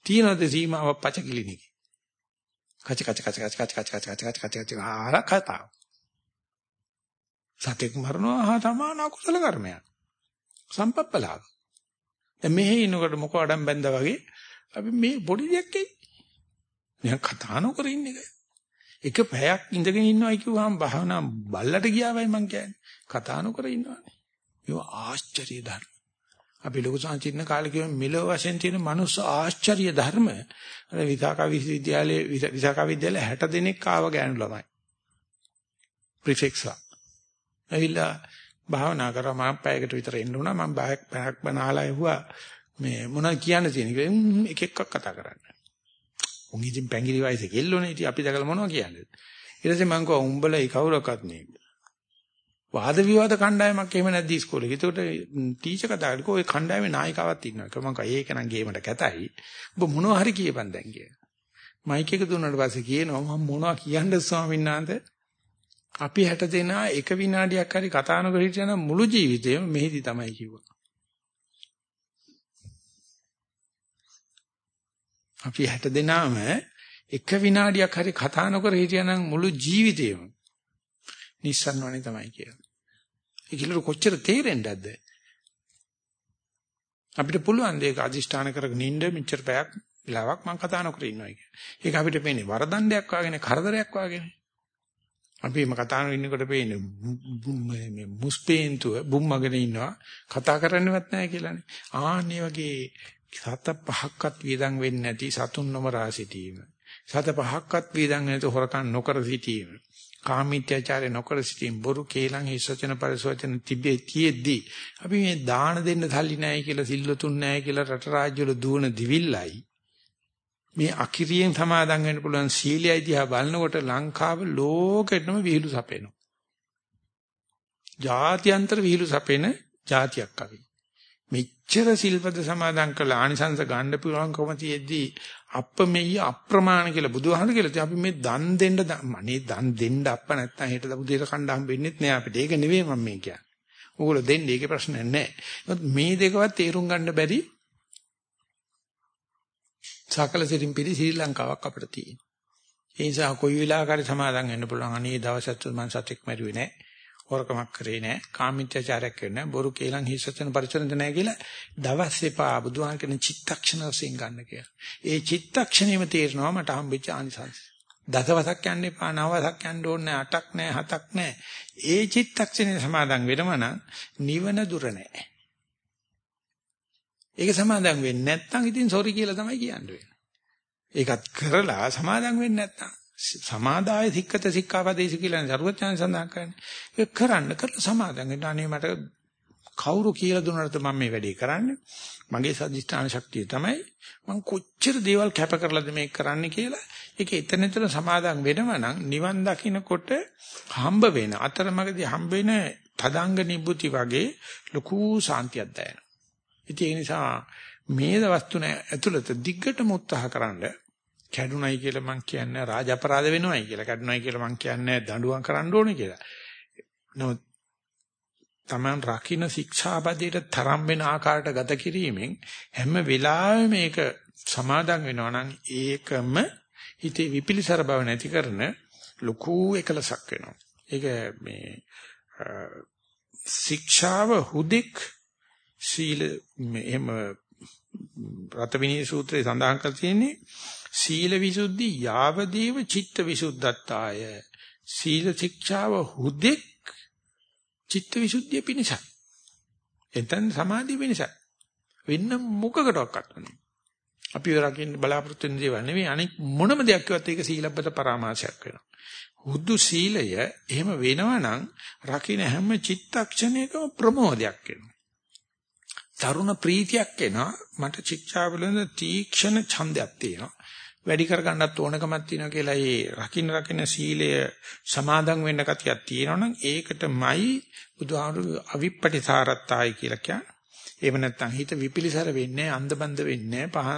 Speaker 1: තියනද සීමාවක් පචකිලිනිකේ කච කච කච කච කච කච කච කච කච කච ආර කතා සතෙක් මරනවා හා තමා කුසල කර්මයක් සම්පප්පලාව දැන් මෙහි ඉනකොට මොකෝ අඩම් බැඳා වගේ අපි මේ පොඩි දෙයක් එයි නිකන් කතා නොකර ඉන්න එක. එක පැයක් ඉඳගෙන ඉන්නවයි කිව්වහම භාවනා බල්ලට ගියාවයි මං කියන්නේ. කතා නොකර ඉන්නවනේ. ඒක ආශ්චර්ය ධර්ම. අපි ලොකු සංචින්න කාලේ කියමු මෙලොව වශයෙන් තියෙන මනුස්ස ආශ්චර්ය ධර්ම. අර විසාකා විශ්වවිද්‍යාලයේ විසාකා විද්‍යාලයේ 60 දෙනෙක් ආව ගෑනු ළමයි. ප්‍රිෆික්ස්ලා. ඇවිල්ලා භාවනා කරා මම පැයකට විතර ඉන්න උනා මම බයක් පැයක් බනහලා ඇහුවා මේ මොනවද කියන්න තියෙන්නේ එක එකක් කතා කරන්නේ. උන් ඉතින් පැංගිරි වයසේ කෙල්ලෝනේ ඉතින් අපි දැකලා මොනවද කියන්නේ. ඊට පස්සේ මං කිව්වා උඹලා ඒ කවුරක්වත් නේ. වාද විවාද කණ්ඩායමක් එහෙම නැද්ද ඉස්කෝලේ. ඒකට ටීචර් කතා කරලා ඔය කණ්ඩායමේ නායිකාවක් ඉන්නවා. මං කිව්වා ඒක නම් ගේමට කැතයි. ඔබ මොනවා හරි කියපන් දැන් කියලා. මයික් එක දුන්නාට පස්සේ කියනවා මම මොනවා කියන්නද ස්වාමීන් වහන්සේ? අපි 60 දෙනා එක විනාඩියක් හරි කතා නොකර හිටියනම් මුළු ජීවිතේම මෙහිදි තමයි කිව්වා. අපි 60 දෙනාම එක විනාඩියක් හරි කතා නොකර හිටියනම් මුළු ජීවිතේම නිස්සන්වනේ තමයි කියන්නේ. ඒකලු කොච්චර තේරෙන්නේද? අපිට පුළුවන් දෙයක අදිෂ්ඨාන කරගෙන ඉන්න මෙච්චර පැයක් වෙලාවක් මම කතා නොකර ඉන්නවා කියන්නේ. ඒක අපිට පේන්නේ වරදණ්ඩයක් වාගෙන කරදරයක් වාගෙන. අපි මේ කතා කරන ඉන්නකොට පේන්නේ මේ මුස්පේන්තුව බුම්මගෙන ඉන්නවා කතා කරන්නවත් නැහැ කියලානේ. ආන්නේ වගේ සත පහක්වත් වේදන් වෙන්නේ නැති සතුන් නොමරා සිටීම. සත පහක්වත් වේදන් නැති හොරකම් නොකර සිටීම. කාමීත්‍යචාරය නොකර සිටීම බොරු කේලම් හිස්සචන පරිසවචන තිබේ තියෙද්දි අපි මේ දාන දෙන්න සල්ලි නැහැ කියලා සිල්ලුතුන් නැහැ කියලා රට රාජ්‍ය වල දුවන දිවිල්ලයි මේ අකිරියෙන් සමාදන් වෙන්න පුළුවන් සීලයයි දිහා බලනකොට ලංකාව ලෝකෙටම විහිළු සපේනවා. ජාත්‍යන්තර විහිළු සපේන જાතියක් අපි. මෙච්චර සිල්පද සමාදන් කළ ආනිසංස ගන්න පුළුවන්කම තියෙද්දී අප්පමෙය අප්‍රමාණ කියලා බුදුහාම කියලා අපි මේ දන් දෙන්න අනේ දන් දෙන්න අප්ප නැත්තම් හෙට දවුදේට කණ්ඩ හම්බෙන්නෙත් නෑ අපිට. ඒක නෙවෙයි මම මේ කියන්නේ. ඕගොල්ලෝ දෙන්නේ ඒකේ ප්‍රශ්නයක් නෑ. මේ දෙකවත් තේරුම් ගන්න බැරි සකල සිරින් පිළි ශ්‍රී ලංකාවක් අපිට තියෙනවා. ඒ නිසා කොයි වෙලාවකරි සමාදන් වෙන්න පුළුවන්. අනේ දවසත් මම සත්‍යක් මැරුවේ නෑ. හොරකමක් කරේ නෑ. කාමීත්‍යචාරයක් කරේ නෑ. බොරු කේලම් හිස්සචන පරිචරණ නෑ කියලා දවස් එපා බුදුහාම කියන චිත්තක්ෂණ වශයෙන් ගන්න කියලා. ඒ චිත්තක්ෂණයම තේරෙනවා මට හම්බෙච්ච ආනිසංස. දසවසක් යන්න එපා, නවවසක් යන්න ඕනේ නෑ, අටක් නෑ, හතක් නෑ. ඒ චිත්තක්ෂණය සමාදන් වෙනම නම් නිවන දුර නෑ. ඒක සමාදන් වෙන්නේ නැත්නම් ඉතින් සෝරි කියලා තමයි කියන්නේ. ඒකත් කරලා සමාදන් වෙන්නේ නැත්නම් සමාදාය සික්කත සික්ඛාපදේශ කියලා සරුවචාන් සඳහන් කරන්නේ. ඒක කරන්න කරලා සමාදන් වෙන්න අනේ මට කවුරු කියලා දුන්නාට මම මේ වැඩේ කරන්නේ. මගේ සදිස්ථාන ශක්තිය තමයි මම කොච්චර දේවල් කැප කරලාද මේක කරන්න කියලා. ඒක එතන එතන සමාදන් වෙනව නම් නිවන් දකින්නකොට හම්බ වෙන අතරමඟදී හම්බ වෙන තදංග නිබ්බුති වගේ ලොකු සාන්තියක් දැනෙනවා. ඉතින් ඒ නිසා මේ දවස් තුන ඇතුළත දිග්ගටම උත්සාහ කරන්න කැඩුනයි කියලා මං කියන්නේ රාජ අපරාධ වෙනවයි කියලා කැඩුනයි කියලා මං කියන්නේ දඬුවම් කරන්න ඕනේ කියලා. නමුත් Taman රකින්න ශික්ෂාපදයට තරම් වෙන ආකාරයට ගත කිරීමෙන් හැම වෙලාවෙම මේක සමාදන් වෙනවා නම් ඒකම හිතේ විපිලිසර බව නැති කරන ලොකු එකලසක් වෙනවා. ඒක මේ ශික්ෂාව හුදෙක් සීල එහෙම රතවිනී සූත්‍රයේ සඳහන් කර තියෙන්නේ සීල විසුද්ධි යාවදීව චිත්ත විසුද්ධත්තාය සීල ශික්ෂාව හුදෙක් චිත්ත විසුද්ධිය පිණිසයි. එතෙන් සමාධිය පිණිසයි. වෙන්න මොකකටවත් නෙවෙයි අපි රකින්න බලාපොරොත්තු වෙන දේවල් නෙවෙයි අනික මොනම දෙයක් කිව්වත් ඒක සීලබ්බත පරාමාසයක් වෙනවා. හුදු සීලය එහෙම වෙනවා නම් රකින්න හැම චිත්තක්ෂණයකම ප්‍රමෝදයක් වෙනවා තරුණ ප්‍රීතියක් එනවා. මට ශික්ෂාවලද තීක්ෂණ ඡන්දයක් තියෙනවා. වැඩි කරගන්නත් ඕනකමක් තියෙනවා කියලා ඒ රකින්න රකින්න සීලය සමාදන් වෙන්න කතියක් තියෙනවනම් ඒකටමයි බුදුහාමුදුරු අවිප්පටිසාරත්තායි කියලා කියන්නේ. එහෙම නැත්නම් හිත විපිලිසර වෙන්නේ අන්ධබන්ද වෙන්නේ පහ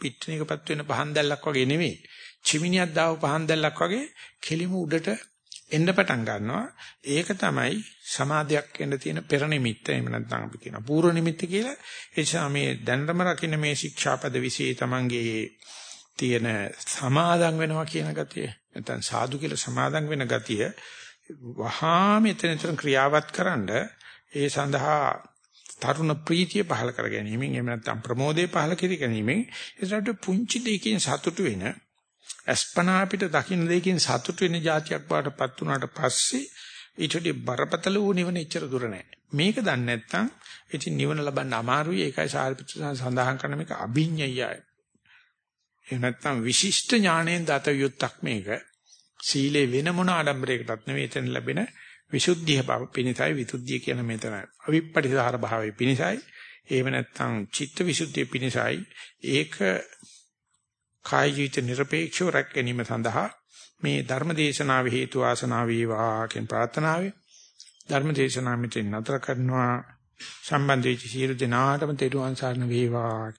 Speaker 1: පිටිනිකපත් වෙන පහන් දැල්ලක් වගේ නෙවෙයි. චිමිනියක් දාව පහන් දැල්ලක් වගේ කෙලිම උඩට එන්න පටන් ගන්නවා. ඒක තමයි සමාධියක් වෙන්න තියෙන පෙර නිමිත්ත. එහෙම නැත්නම් අපි කියන පූර්ව නිමිත්ත කියලා. ඒ නිසා මේ දැනටම රකින්න මේ ශික්ෂාපද વિશે තමන්ගේ තියෙන සමාදම් වෙනවා කියන ගතිය. නැත්නම් සාදු කියලා සමාදම් වෙන ගතිය වහා මෙතනතර ක්‍රියාවත් කරන්න ඒ සඳහා තරුණ ප්‍රීතිය පහල කර ගැනීමෙන් එහෙම නැත්නම් ප්‍රමෝදය පහල කර ගැනීමෙන් ඒසට පුංචි දෙයකින් සතුටු වෙන අස්පනා අපිට දකින්න දෙයකින් සතුටු වෙන જાතියක් වාටපත් වුණාට පස්සේ ඊටදී බරපතල වූ නිවන එච්චර දුර නැහැ. මේක දන්නේ නැත්නම් ඉතින් නිවන ලබන්න අමාරුයි. ඒකයි සාරිපුත්‍ර සඳහන් කරන මේක අභිඤ්ඤයයි. එහෙම නැත්නම් විශිෂ්ට ඥාණයෙන් දත යුත්තක් මේක. සීලේ වෙන මොන ආඩම්බරයකටත් නෙවෙයි එතන ලැබෙන විසුද්ධිය බව පිණිසයි විසුද්ධිය කියන මෙතන. අවිප්පටිසාර භාවයේ පිණිසයි. එහෙම නැත්නම් චිත්ත විසුද්ධිය පිණිසයි. ඒක කාය ජීවිත নিরপেক্ষව රැක ගැනීම සඳහා මේ ධර්ම දේශනාව හේතු ආසනාව වේවා කියන ප්‍රාර්ථනාවයි. ධර්ම දේශනාව මෙතෙන් නතර කරනවා. සම්බන්ධ වෙච්ච සියලු දෙනාටම තෙරුවන් සරණ වේවා